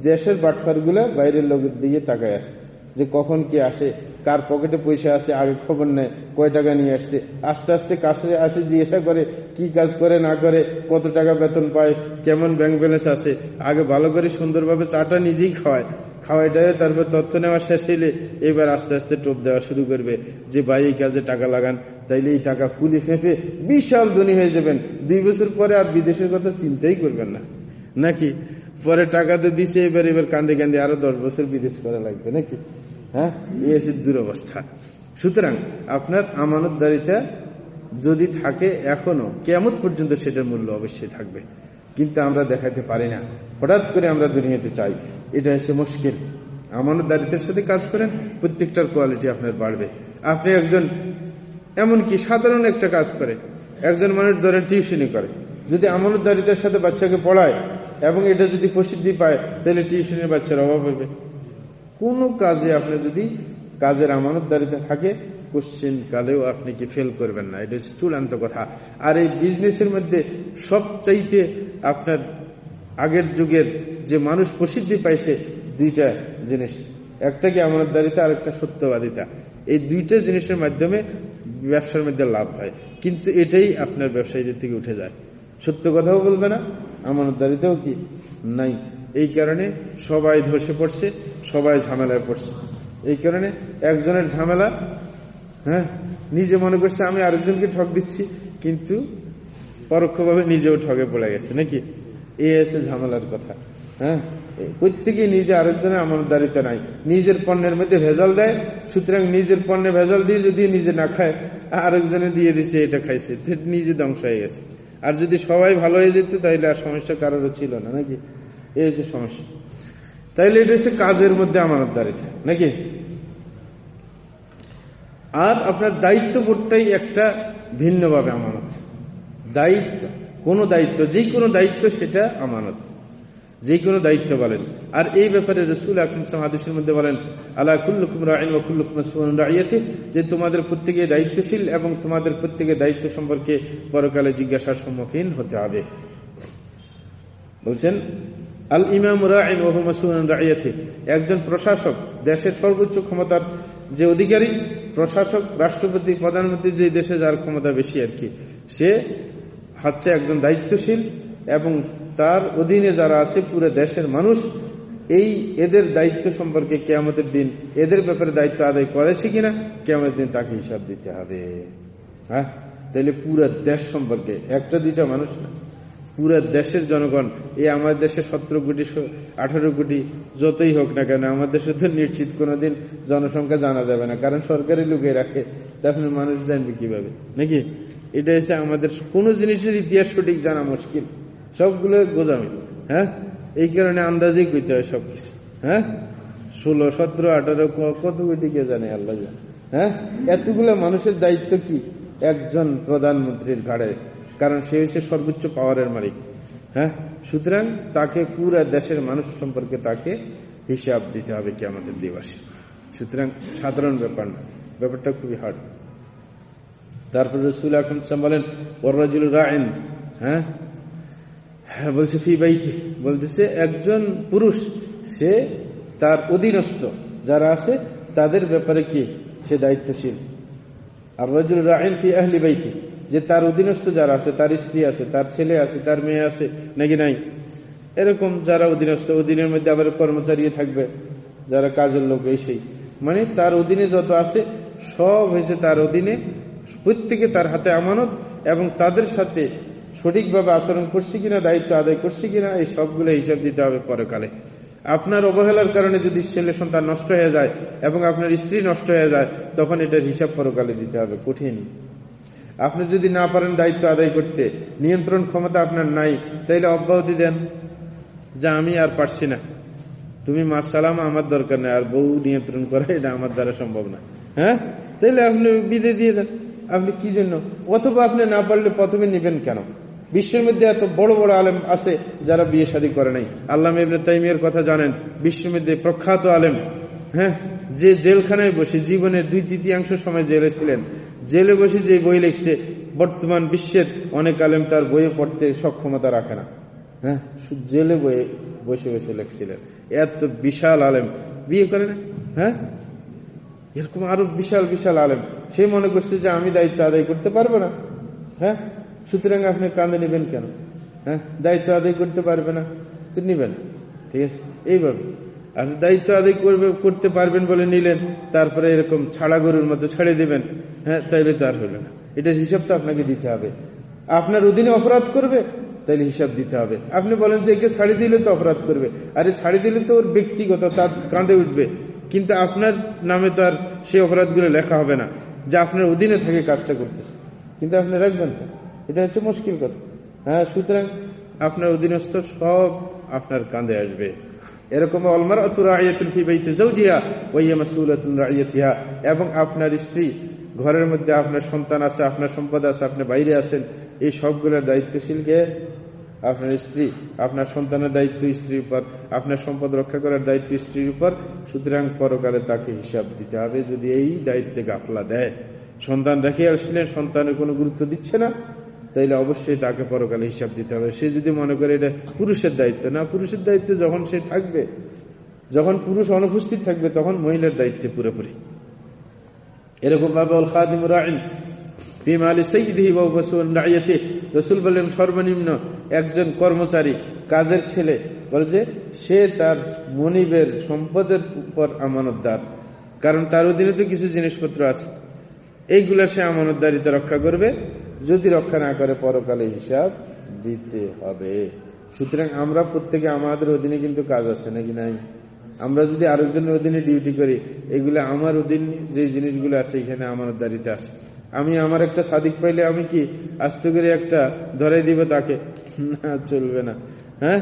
দেশের বাটফারগুলা বাইরের লোকের দিকে তাকায় আসে যে কখন কি আসে, কার পকেটে পয়সা আছে, আগে খবর নেয় কয় টাকা নিয়ে আসছে। আস্তে আস্তে কাছে আসে, জিজ্ঞাসা করে, কি কাজ করে, না করে, কত টাকা বেতন পায়, কেমন ব্যাংক ব্যালেন্স আছে। আগে ভালো করে সুন্দরভাবে চাটা নিজেই খাওয়ায়। খাওয়াইটাই তারপর তথ্য নেওয়া শেষ হইলে এবার আস্তে আস্তে টোপ দেওয়া শুরু করবে যে, ভাই, এই কাজে টাকা লাগান। তাইলে এই টাকা ফুলি ফেঁপে বিশাল ধনী হয়ে যাবেন। দুই বছর পরে আর বিদেশের কথা চিন্তাই করবেন না। নাকি? পরে টাকাতে দিছে, এবার এবার কান্দে কান্দে আরও দশ বছর বিদেশ করা লাগবে নাকি? হ্যাঁ? এই দুরবস্থা। সুতরাং আপনার আমানতদারিতা যদি থাকে এখনও, কেমন পর্যন্ত সেটার মূল্য অবশ্যই থাকবে। কিন্তু আমরা দেখাতে পারি না। হঠাৎ করে আমরা দুনিয়াতে চাই। এটা এসে মুশকিল। আমানতদারিতার সাথে কাজ করেন, প্রত্যেকটার কোয়ালিটি আপনার বাড়বে। আপনি একজন এমনকি সাধারণ একটা কাজ করে। একজন মানুষ ধরেন টিউশনি করে। যদি আমানতদারিতার সাথে বাচ্চাকে পড়ায় এবং এটা যদি প্রসিদ্ধি পায়, তাহলে টিউশনের বাচ্চার অভাব হবে। কোনো কাজে আপনি যদি কাজের আমানতদারিতা থাকে, কোশ্চেন কালেও আপনি কি ফেল করবেন না। এটা হচ্ছে চূড়ান্ত কথা। আর এই বিজনেসের মধ্যে সবচাইতে আপনার আগের যুগের যে মানুষ প্রসিদ্ধি পাইছে দুইটা জিনিস। একটা কি আমানতদারিতা আর একটা সত্যবাদিতা। এই দুইটা জিনিসের মাধ্যমে ব্যবসার মধ্যে লাভ হয়। কিন্তু এটাই আপনার ব্যবসায়ীদের থেকে উঠে যায়। সত্য কথাও বলবে না, আমানতদারিতাও কি নাই। এই কারণে সবাই ধসে পড়ছে, সবাই ঝামেলায় পড়ছে। এই কারণে একজনের ঝামেলা হ্যাঁ নিজে মনে করছে আমি আরেকজনকে ঠক দিচ্ছি, কিন্তু পরোক্ষভাবে নিজেও ঠকে পড়ে গেছে, নাকি? এ আছে ঝামেলার কথা। হ্যাঁ? প্রত্যেকে নিজে আরেকজনের আমানতদারিতা নাই। নিজের পণ্যের মধ্যে ভেজাল দেয়, সুতরাং নিজের পণ্যে ভেজাল দিয়ে যদি নিজে না খায়, আরেকজনে দিয়ে দিচ্ছে এটা খাইছে নিজে ধ্বংস হয়ে গেছে। আর যদি সবাই ভালো হয়ে যেত তাহলে আর সমস্যা কারোরও ছিল না, নাকি? এই হচ্ছে সমস্যা। তাইলে এটা হচ্ছে কাজের মধ্যে আমানতদারিতা, নাকি? আর আপনার দায়িত্ববোধটাই একটা ভিন্নভাবে আমানত। দায়িত্ব, কোন দায়িত্ব যে কোনো দায়িত্ব সেটা আমানত। যে কোনো দায়িত্ব বলেন। আর এই ব্যাপারে রসুল আকরম হাদিসের মধ্যে বলেন আল্লাহ কুল্লুকুম রাইন ও কুল্লুকুম রাইয়াতে যে তোমাদের প্রত্যেকে দায়িত্বশীল এবং তোমাদের প্রত্যেকে দায়িত্ব সম্পর্কে পরকালে জিজ্ঞাসার সম্মুখীন হতে হবে। বলছেন, আল ইমাম রাইন ও রাইয়াতে একজন প্রশাসক, দেশের সর্বোচ্চ ক্ষমতার যে অধিকারী, প্রশাসক, রাষ্ট্রপতি, প্রধানমন্ত্রী যে দেশে যার ক্ষমতা বেশি আর কি, সে হচ্ছে একজন দায়িত্বশীল এবং তার অধীনে যারা আছে, পুরো দেশের মানুষ, এই এদের দায়িত্ব সম্পর্কে কেয়ামতের দিন এদের ব্যাপারে দায়িত্ব আদায় করেছে কিনা, কেয়ামতের দিন তাকে হিসাব দিতে হবে। হ্যাঁ? তাহলে পুরো দেশ সম্পর্কে, একটা দুইটা মানুষ না, পুরো দেশের জনগণ, এই আমার দেশে সতেরো কোটি, আঠারো কোটি, যতই হোক না কেন, আমার দেশে তো নিশ্চিত কোনোদিন জনসংখ্যা জানা যাবে না, কারণ সরকারি লোকে রাখে তখন মানুষ জানবে কীভাবে, নাকি? এটা হচ্ছে আমাদের, কোনো জিনিসের ইতিহাস সঠিক জানা মুশকিল। সবগুলো গোজামি হ্যাঁ? এই কারণে আন্দাজেই করতে হয় সবকিছু। হ্যাঁ? ষোলো, সতেরো, আঠারো কত কে জানে আল্লাহ জানে। হ্যাঁ? এতগুলো মানুষের দায়িত্ব কি? একজন প্রধানমন্ত্রীর ঘাড়ে। কারণ সে হচ্ছে সর্বোচ্চ পাওয়ারের মালিক। হ্যাঁ? সুতরাং তাকে পুরা দেশের মানুষ সম্পর্কে তাকে হিসাব দিতে হবে কি আমাদের দিবসে। সুতরাং সাধারণ ব্যাপার না। ব্যাপারটা খুবই হার্ড তারপরে রসুল আকরম বলেন ওরাজুল রায়ন হ্যাঁ? হ্যাঁ বলছে, ফি বাইতে। বলতেছে, একজন পুরুষ, সে তার অধীনস্থ। যারা আছে, তাদের ব্যাপারে কি? সে দায়িত্বশীল। আর রজুল রায়ন ফি আহলি বাইতে। যে তার অধীনস্থ যারা আছে, তার স্ত্রী আছে, তার ছেলে আছে, তার মেয়ে আছে, নাকি নাই? এরকম যারা অধীনস্থ অধীনের মধ্যে আবার কর্মচারী থাকবে, যারা কাজের লোক এই সেই মানে তার অধীনে যত আছে, সব হয়েছে তার অধীনে। প্রত্যেকে তার হাতে আমানত এবং তাদের সাথে সঠিকভাবে আচরণ করছি কিনা, দায়িত্ব আদায় করছি কিনা, এই সবগুলো হিসাব দিতে হবে পরকালে। আপনার অবহেলার কারণে যদি ছেলে সন্তান নষ্ট হয়ে যায় এবং আপনার স্ত্রী নষ্ট হয়ে যায়, তখন এটার হিসাব পরকালে দিতে হবে, কঠিন। আপনি যদি না পারেন দায়িত্ব আদায় করতে, নিয়ন্ত্রণ ক্ষমতা আপনার নাই, তাইলে অব্যাহতি দেন। যা আমি আর পারছি না। তুমি মাস সালাম আমার দরকার নেই, আর বউ নিয়ন্ত্রণ করা এটা আমার দ্বারা সম্ভব না। হ্যাঁ? তাইলে আপনি বিদে দিয়ে দেন। আপনি কি জন্য? অথবা আপনি না পারলে প্রথমে নেবেন কেন? বিশ্বের মধ্যে এত বড় বড় আলেম আছে যারা বিয়ে শাদী করে নাই। আল্লাহ ইবনে তাইমিয়ার কথা জানেন, বিশ্বের মধ্যে প্রখ্যাত আলেম হ্যাঁ যে জেলখানায় বসে জীবনের দুই তৃতীয়াংশ সময় জেলে ছিলেন। জেলে বসে যে বই লিখছে, বর্তমান বিশ্বের অনেক আলেম তার বইয়ে পড়তে সক্ষমতা রাখে না। হ্যাঁ জেলে বইয়ে বসে বসে লিখছিলেন। এত বিশাল আলেম। বিয়ে করে না হ্যাঁ? এরকম আরও বিশাল বিশাল আলেম। সে মনে করছে যে আমি দায়িত্ব আদায় করতে পারব না। হ্যাঁ? সুতরাং আপনি কাঁদে নেবেন কেন? হ্যাঁ? দায়িত্ব আদায় করতে পারবে না? নিবেন। ঠিক আছে? এইভাবে। আপনি দায়িত্ব আদায় করবে, করতে পারবেন বলে নিলেন, তারপরে এরকম ছাড়া গরুর মতো ছেড়ে দিবেন। হ্যাঁ তাইলে তো আর হলো না। এটার হিসাব তো আপনাকে দিতে হবে। আপনার অধীনে অপরাধ করবে, তাইলে হিসাব দিতে হবে। আপনি বলেন যে একে ছাড়ি দিলে তো অপরাধ করবে। আরে ছাড়ি দিলে তো ওর ব্যক্তিগত, তার কাঁধে উঠবে। কিন্তু আপনার নামে তো আর সেই অপরাধগুলো লেখা হবে না, যা আপনার অধীনে থাকে কাজটা করতেছে। কিন্তু আপনি রাখবেন তো এটা হচ্ছে মুশকিল কথা। হ্যাঁ সুতরাং আপনার অধীনস্থ সব আপনার কাঁধে আসবে। এরকম অলমার এবং আপনার স্ত্রী, ঘরের মধ্যে আপনার সন্তান আছে, আপনার সম্পদ আছে, আপনি বাইরে আছেন, এই সবগুলোর দায়িত্বশীল কে? আপনার স্ত্রী। আপনার সন্তানের দায়িত্ব স্ত্রীর উপর, আপনার সম্পদ রক্ষা করার দায়িত্ব স্ত্রীর উপর। সুতরাং পরকালে তাকে হিসাব দিতে হবে, যদি এই দায়িত্বে গাফলা দেয়। সন্তান দেখে আসলেন, সন্তানের কোনো গুরুত্ব দিচ্ছে না। তাইলে অবশ্যই তাকে পরকালে হিসাব দিতে হবে। সে যদি মনে করে এটা পুরুষের দায়িত্ব, না, পুরুষের দায়িত্ব যখন সে থাকবে, যখন পুরুষ অনুপস্থিত থাকবে, তখন মহিলার দায়িত্বে পুরোপুরি। এরকম ভাবে রসুল বললেন সর্বনিম্ন একজন কর্মচারী, কাজের ছেলে, বলে যে সে তার মনিবের সম্পদের উপর আমানতদার। কারণ তার অধীনে তো কিছু জিনিসপত্র আছে। এইগুলা সে আমানতদারিতে রক্ষা করবে। যদি রক্ষা না করে পরকালে হিসাব দিতে হবে। সুতরাং আমরা প্রত্যেকে আমাদের অধীনে কিন্তু কাজ আছে, নাকি নাই? আমরা যদি আরেকজনের অধীনে ডিউটি করি, এগুলো আমার অধীন যে জিনিসগুলো আছে, এখানে আমার দাঁড়িতে আছে। আমি আমার একটা সাদিক পাইলে আমি কি আস্তে করে একটা ধরে দিব তাকে? না, চলবে না। হ্যাঁ?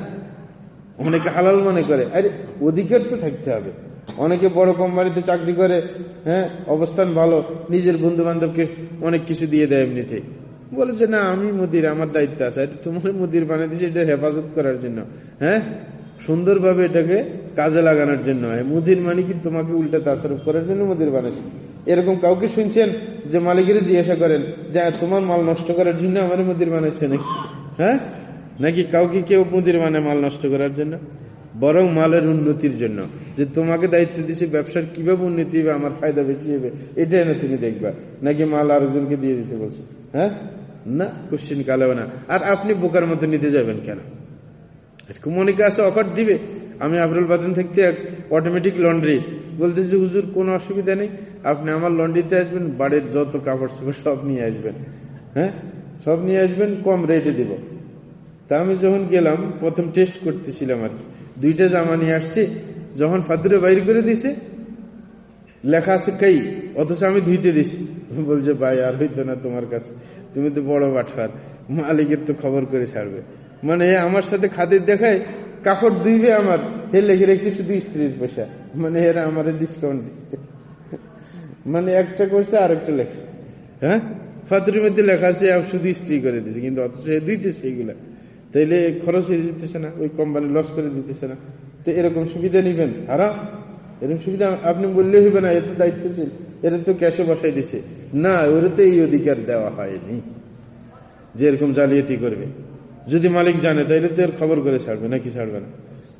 অনেকে হালাল মনে করে। আরে, অধিকার তো থাকতে হবে। অনেকে বড় কোম্পানিতে চাকরি করে হ্যাঁ অবস্থান ভালো, নিজের বন্ধু বান্ধবকে অনেক কিছু দিয়ে দেয় এমনিতে বলে যে, না, আমি মুদির, আমার দায়িত্ব আছে। তোমার মুদির বানিয়ে দিয়েছি, এটা হেফাজত করার জন্য। হ্যাঁ? সুন্দরভাবে এটাকে কাজে লাগানোর জন্য। মুদির মানে কি? তোমাকে উল্টে তাসারুফ করার জন্য মুদির বানাইছে। এরকম কাউকে শুনছেন যে মালিকের জিজ্ঞাসা করেন যে তোমার মাল নষ্ট করার জন্য আমার মুদির বানাইছে নাকি? হ্যাঁ? নাকি কাউকে কেউ মুদির মানে মাল নষ্ট করার জন্য? বরং মালের উন্নতির জন্য। যে, তোমাকে দায়িত্ব দিচ্ছে ব্যবসার কীভাবে উন্নতি হবে, আমার ফায়দা বেশি হবে? এটাই না তুমি দেখবা। নাকি মাল আরেকজনকে দিয়ে দিতে বলছো? হ্যাঁ? না কোশ্চিন কালেও না। আর আপনি বোকার মতো নিতে যাবেন কেন? মনিকা আছে অফার দিবে। আমি আবরুল বাদন থাকতে অটোমেটিক লন্ড্রি বলতেছি, হুজুর, কোনো অসুবিধা নেই। আপনি আমার লন্ড্রিতে আসবেন, বাড়ির যত কাপড় চোপড় সব নিয়ে আসবেন। হ্যাঁ? সব নিয়ে আসবেন, কম রেটে দিব। তা আমি যখন গেলাম, প্রথম টেস্ট করতেছিলাম আর কি। দুইটা জামা নিয়ে আসছি, যখন ফাতুরে বাইর করে দিছে, লেখা আছে কাই, অথচ আমি ধুইতে দিছি। বলছে, ভাই, আর হইতো না তোমার কাছে। তুমি তো বড় বাটফার মালিকের তো খবর করে ছাড়বে। মানে আমার সাথে খাদের দেখায়, কাপড় দুইবে আমার, হে লেখে রেখেছি শুধু স্ত্রীর পয়সা। মানে এরা আমার ডিসকাউন্ট দিচ্ছে। মানে একটা করছে আর একটা লেখছে। হ্যাঁ? ফাতুরির মধ্যে লেখা আছে শুধু স্ত্রী করে দিছে কিন্তু অথচ দিতেছে এইগুলা তাইলে খরচ হয়ে দিতেছে না, ওই কোম্পানি লস করে দিতেছে না। তো এরকম সুবিধা নিবেন, হারাম। এরকম সুবিধা আপনি বললে হইবে না এত দায়িত্বশীল। এরা তো ক্যাশে বসাই দিছে। না ওরা তো এই অধিকার দেওয়া হয়নি। যে এরকম জালিয়াতি করবে। যদি মালিক জানে, তাইলে তো এর খবর করে ছাড়বে, নাকি ছাড়বে না?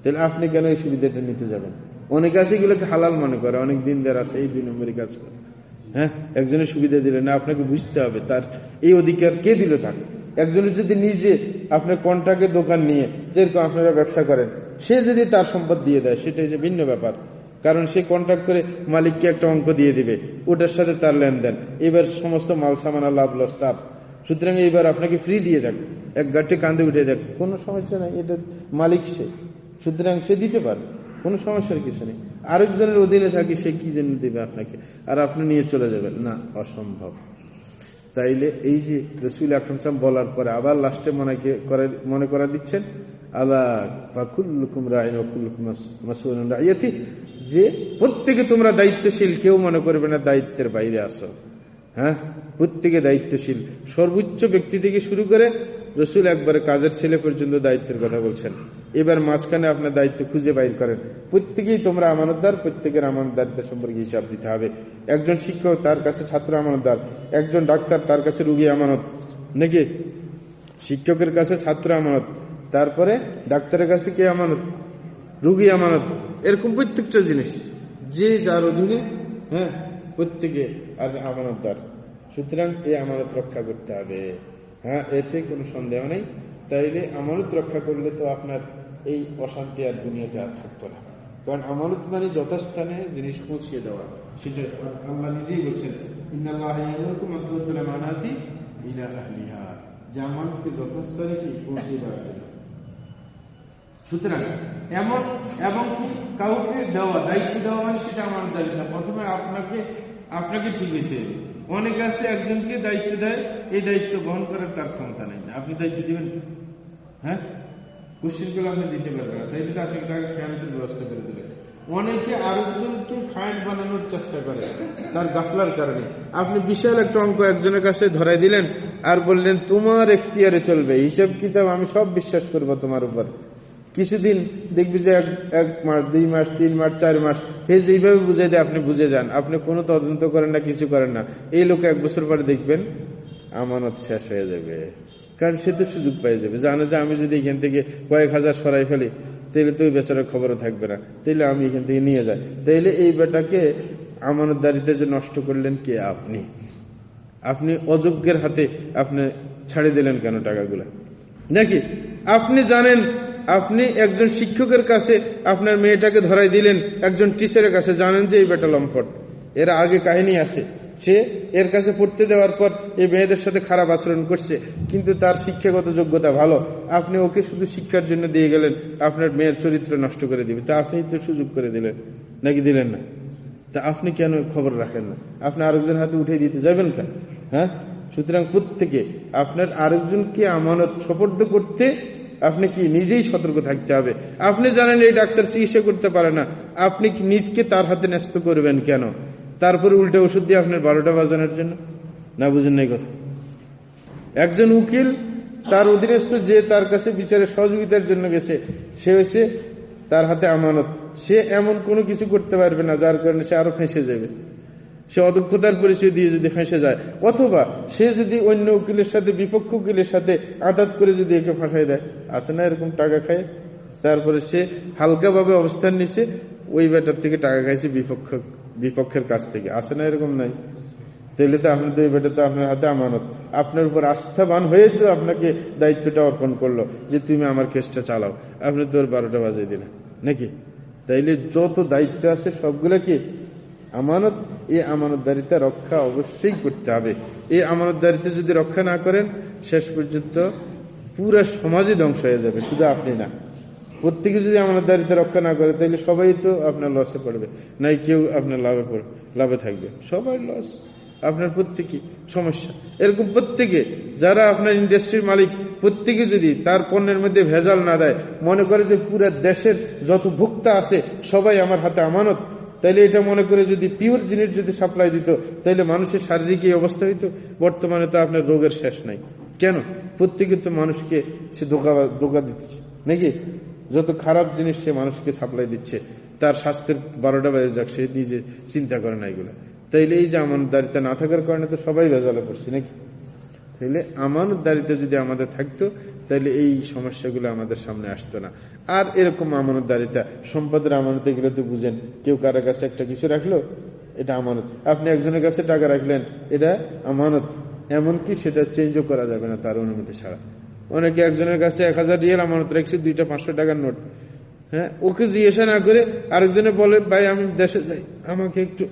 তাহলে আপনি কেন এই সুবিধাটা নিতে যাবেন? অনেক আছে এগুলোকে হালাল মনে করে, অনেক দিন দেড় আছে, এই দুই নম্বরই কাজ করে। হ্যাঁ? একজনের সুবিধা দিলে না, আপনাকে বুঝতে হবে তার এই অধিকার কে দিল তাকে? একজনের যদি নিজে আপনার কন্ট্রাক্টের দোকান নিয়ে, যেরকম আপনারা ব্যবসা করেন, সে যদি তার সম্পদ দিয়ে দেয় সেটা যে ভিন্ন ব্যাপার। কারণ সে কন্ট্রাক্ট করে মালিককে একটা অঙ্ক দিয়ে দিবে। ওটার সাথে তার লেনদেন। এবার সমস্ত মাল, সামানা লাভ লস তাপ। সুতরাং এইবার আপনাকে ফ্রি দিয়ে দেখ এক গাড়ি কান্দে উঠে দেখ কোনো সমস্যা নাই, এটা মালিক সে। সুতরাং সে দিতে পারে কোনো সমস্যার কিছু নেই। আরেকজনের অধীনে থাকি সে কি জন্য দেবে আপনাকে? আর আপনি নিয়ে চলে যাবেন। না, অসম্ভব। তাইলে এই যে রসুল আকরম বলার পরে আবার লাস্টে মনে করে মনে করা দিচ্ছেন আল্লাহ যে প্রত্যেকে তোমরা দায়িত্বশীল, কেউ মনে করবে না দায়িত্বের বাইরে আসো হ্যাঁ? প্রত্যেকে দায়িত্বশীল। সর্বোচ্চ ব্যক্তি থেকে শুরু করে রসুল একবারে কাজের ছেলে পর্যন্ত দায়িত্বের কথা বলছেন। এবার মাঝখানে আপনার দায়িত্ব খুঁজে বাইর করেন। প্রত্যেকেই তোমরা আমানতদার, প্রত্যেকের আমানতদারিতা সম্পর্কে হিসাব দিতে হবে। একজন শিক্ষক তার কাছে ছাত্র আমানতদার, একজন ডাক্তার তার কাছে রুগী আমানত, নাকি শিক্ষকের কাছে ছাত্র আমানত, তারপরে ডাক্তারের কাছে কে আমানত, রুগী আমানত, এরকম প্রত্যেকটা জিনিস। যে যার অধীনে হ্যাঁ প্রত্যেকে আজ আমানতদার। সুতরাং এই আমানত রক্ষা করতে হবে। হ্যাঁ এতে কোনো সন্দেহ নেই। তাইলে আমানত রক্ষা করলে তো আপনার এই অশান্তি আর দুনিয়াতে আর থাকতো না। কারণ আমানত মানে যথাস্থানে জিনিস পৌঁছিয়ে দেওয়া। সেটা আল্লাহ নিজেই বলছেন যথাস্থানে পৌঁছে সুতরাং এমন, এবং কাউকে দায়িত্ব দেওয়া মানে সেটা আমার দায়িত্ব প্রথমে আপনাকে আপনাকে ঠিক হইতে হবে। অনেক আছে, একজনকে দায়িত্ব দেয়, এই দায়িত্ব বহন করার তার ক্ষমতা নেই। আপনি দায়িত্ব দিবেন হ্যাঁ? কোশ্চিন করলে আপনি দিতে পারবেন না। তাইলে তো আপনি তাকে খেয়ানতের ব্যবস্থা করে দিলেন। অনেকে আরেকজনকে ফাইন বানানোর চেষ্টা করে, তার গাফলার কারণে। আপনি বিশাল একটা অঙ্ক একজনের কাছে ধরাই দিলেন আর বললেন, তোমার এখতিয়ারে চলবে। হিসাব কিতাব আমি সব বিশ্বাস করব তোমার উপর। কিছুদিন দেখবি যে এক মাস, দুই মাস, তিন মাস, চার মাস, হে যেইভাবে বুঝে দেয় আপনি বুঝে যান। আপনি কোনো তদন্ত করেন না, কিছু করেন না। এই লোক এক বছর পরে দেখবেন আমানত শেষ হয়ে যাবে। কারণ সে তো সুযোগ পেয়ে যাবে। জানে যে আমি যদি এখান থেকে কয়েক হাজার সরাই ফেলি তাহলে তো ওই বেচারের খবরও থাকবে না। তাইলে আমি এখান থেকে নিয়ে যাই। তাইলে এই বেটাকে আমানতদারিতে যে নষ্ট করলেন কে? আপনি। আপনি অযোগ্যের হাতে আপনি ছাড়ে দিলেন কেন টাকাগুলো? নাকি? আপনি জানেন, আপনি একজন শিক্ষকের কাছে আপনার মেয়েটাকে ধরাই দিলেন, একজন টিচারের কাছে। জানেন যে এই বেটা লম্পট। এর আগে কাহিনী আছে। সে এর কাছে পড়তে দেওয়ার পর এই মেয়েদের সাথে খারাপ আচরণ করছে, কিন্তু তার শিক্ষাগত যোগ্যতা ভালো। আপনি ওকে শুধু শিক্ষার জন্য দিয়ে গেলেন, আপনার মেয়ের চরিত্র নষ্ট করে দিবে। তা আপনি তো সুযোগ করে দিলেন, নাকি দিলেন না? তা আপনি কেন খবর রাখেন না? আপনি আরেকজন হাতে উঠে দিতে যাবেন কেন? হ্যাঁ? সুতরাং প্রত্যেকে আপনার আরেকজনকে আমানত সপর্দ করতে আপনি কি নিজেই সতর্ক থাকতে হবে? আপনি জানেন এই ডাক্তার চিকিৎসা করতে পারে না। আপনি কি নিজকে তার হাতে ন্যস্ত করবেন কেন? তারপরে উল্টে ওষুধ দিয়ে আপনার বারোটা বাজানোর জন্য। না বুঝেন নাই কথা? একজন উকিল, তার অধীনস্থ যে তার কাছে বিচারের সহযোগিতার জন্য গেছে, সে হয়েছে তার হাতে আমানত। সে এমন কোনো কিছু করতে পারবে না, যার কারণে সে আরও ফেঁসে যাবে। সে অদক্ষতার পরিচয় দিয়ে যদি ফেঁসে যায়, অথবা সে যদি অন্য উকিলের সাথে, বিপক্ষ উকিলের সাথে আদাত করে যদি একে ফাঁসাই দেয়, আছে না এরকম টাকা খায়? তারপরে সে হালকাভাবে অবস্থান নিছে, ওই ব্যাটার থেকে টাকা খাইছে বিপক্ষ। বিপক্ষের কাছ থেকে। আছে না এরকম নাই? তাহলে তো আপনি তো এই বেটা তো আপনার হাতে আমানত। আপনার উপর আস্থাবান হয়ে তো আপনাকে দায়িত্বটা অর্পণ করল যে তুমি আমার কেসটা চালাও। আপনি তোর বারোটা বাজিয়ে দিলেন। নাকি? তাইলে যত দায়িত্ব আছে সবগুলো কি আমানত, এই আমানতদারিতা রক্ষা অবশ্যই করতে হবে। এই আমানতদারিতে যদি রক্ষা না করেন, শেষ পর্যন্ত পুরো সমাজই ধ্বংস হয়ে যাবে, শুধু আপনি না। প্রত্যেকে যদি আমানতদারিতে রক্ষা না করে তাহলে সবাই তো আপনার লসে পড়বে। নাই কেউ আপনার লাভে পড়বে লাভে থাকবে। সবার লস আপনার প্রত্যেকে সমস্যা। এরকম প্রত্যেকে, যারা আপনার ইন্ডাস্ট্রির মালিক, প্রত্যেকে যদি তার পণ্যের মধ্যে ভেজাল না দেয়, মনে করে যে পুরো দেশের যত ভোক্তা আছে, সবাই আমার হাতে আমানত, তাইলে এটা মনে করে যদি পিওর জিনিস যদি সাপ্লাই দিত, তাইলে মানুষের শারীরিক এই অবস্থা হইতো। বর্তমানে তো আপনার রোগের শেষ নাই। কেন? প্রত্যেকে তো মানুষকে সে ধোকা ধোকা দিচ্ছে নাকি? যত খারাপ জিনিস সে মানুষকে সাপ্লাই দিচ্ছে, তার স্বাস্থ্যের বারোটা বাজে যাক, সে নিজে চিন্তা করে না এগুলো। তাইলে এই যে আমানতদারিতা না থাকার কারণে তো সবাই ভেজালে পড়ছে, নাকি? তাইলে আমানতদারিতা যদি আমাদের থাকতো তাহলে এই সমস্যাগুলো আমাদের সামনে আসতো না। আর এরকম আমানতদারিতা সম্পদের আমানত এগুলো তো বুঝেন, কেউ কারও কাছে একটা কিছু রাখল, এটা আমানত। আপনি একজনের কাছে টাকা রাখলেন, এটা আমানত। এমনকি সেটা চেঞ্জও করা যাবে না তার অনুমতি ছাড়া। অনেকে একজনের কাছে এক হাজার রিয়াল আমানত রাখছে, দুইটা পাঁচশো টাকার নোট। হ্যাঁ ওকে জিজ্ঞাসা না করে আরেকজনে বলে, ভাই, আমি দেশে যাই, আমাকে একটু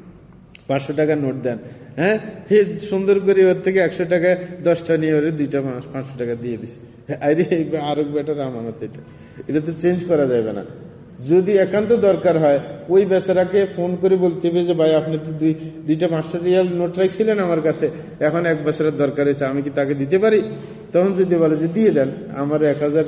পাঁচশো টাকার নোট দেন। হ্যাঁ হে সুন্দর করে ওর থেকে একশো টাকা, দশটা নিয়ে ওরে দুইটা পাঁচশো টাকা দিয়ে দিছে। আরে আরও বেটার আমানত এটা। এটা তো চেঞ্জ করা যাবে না। যদি একান্ত দরকার হয়, ওই বেচারাকে ফোন করে বলতে হবে যে, ভাই, আপনি তো দুই, দুইটা পাঁচশো রিয়াল নোট রাখছিলেন আমার কাছে। এখন এক বছরের দরকার হয়েছে, আমি কি তাকে দিতে পারি? তখন যদি বলে যে, দিয়ে দেন আমার এক হাজার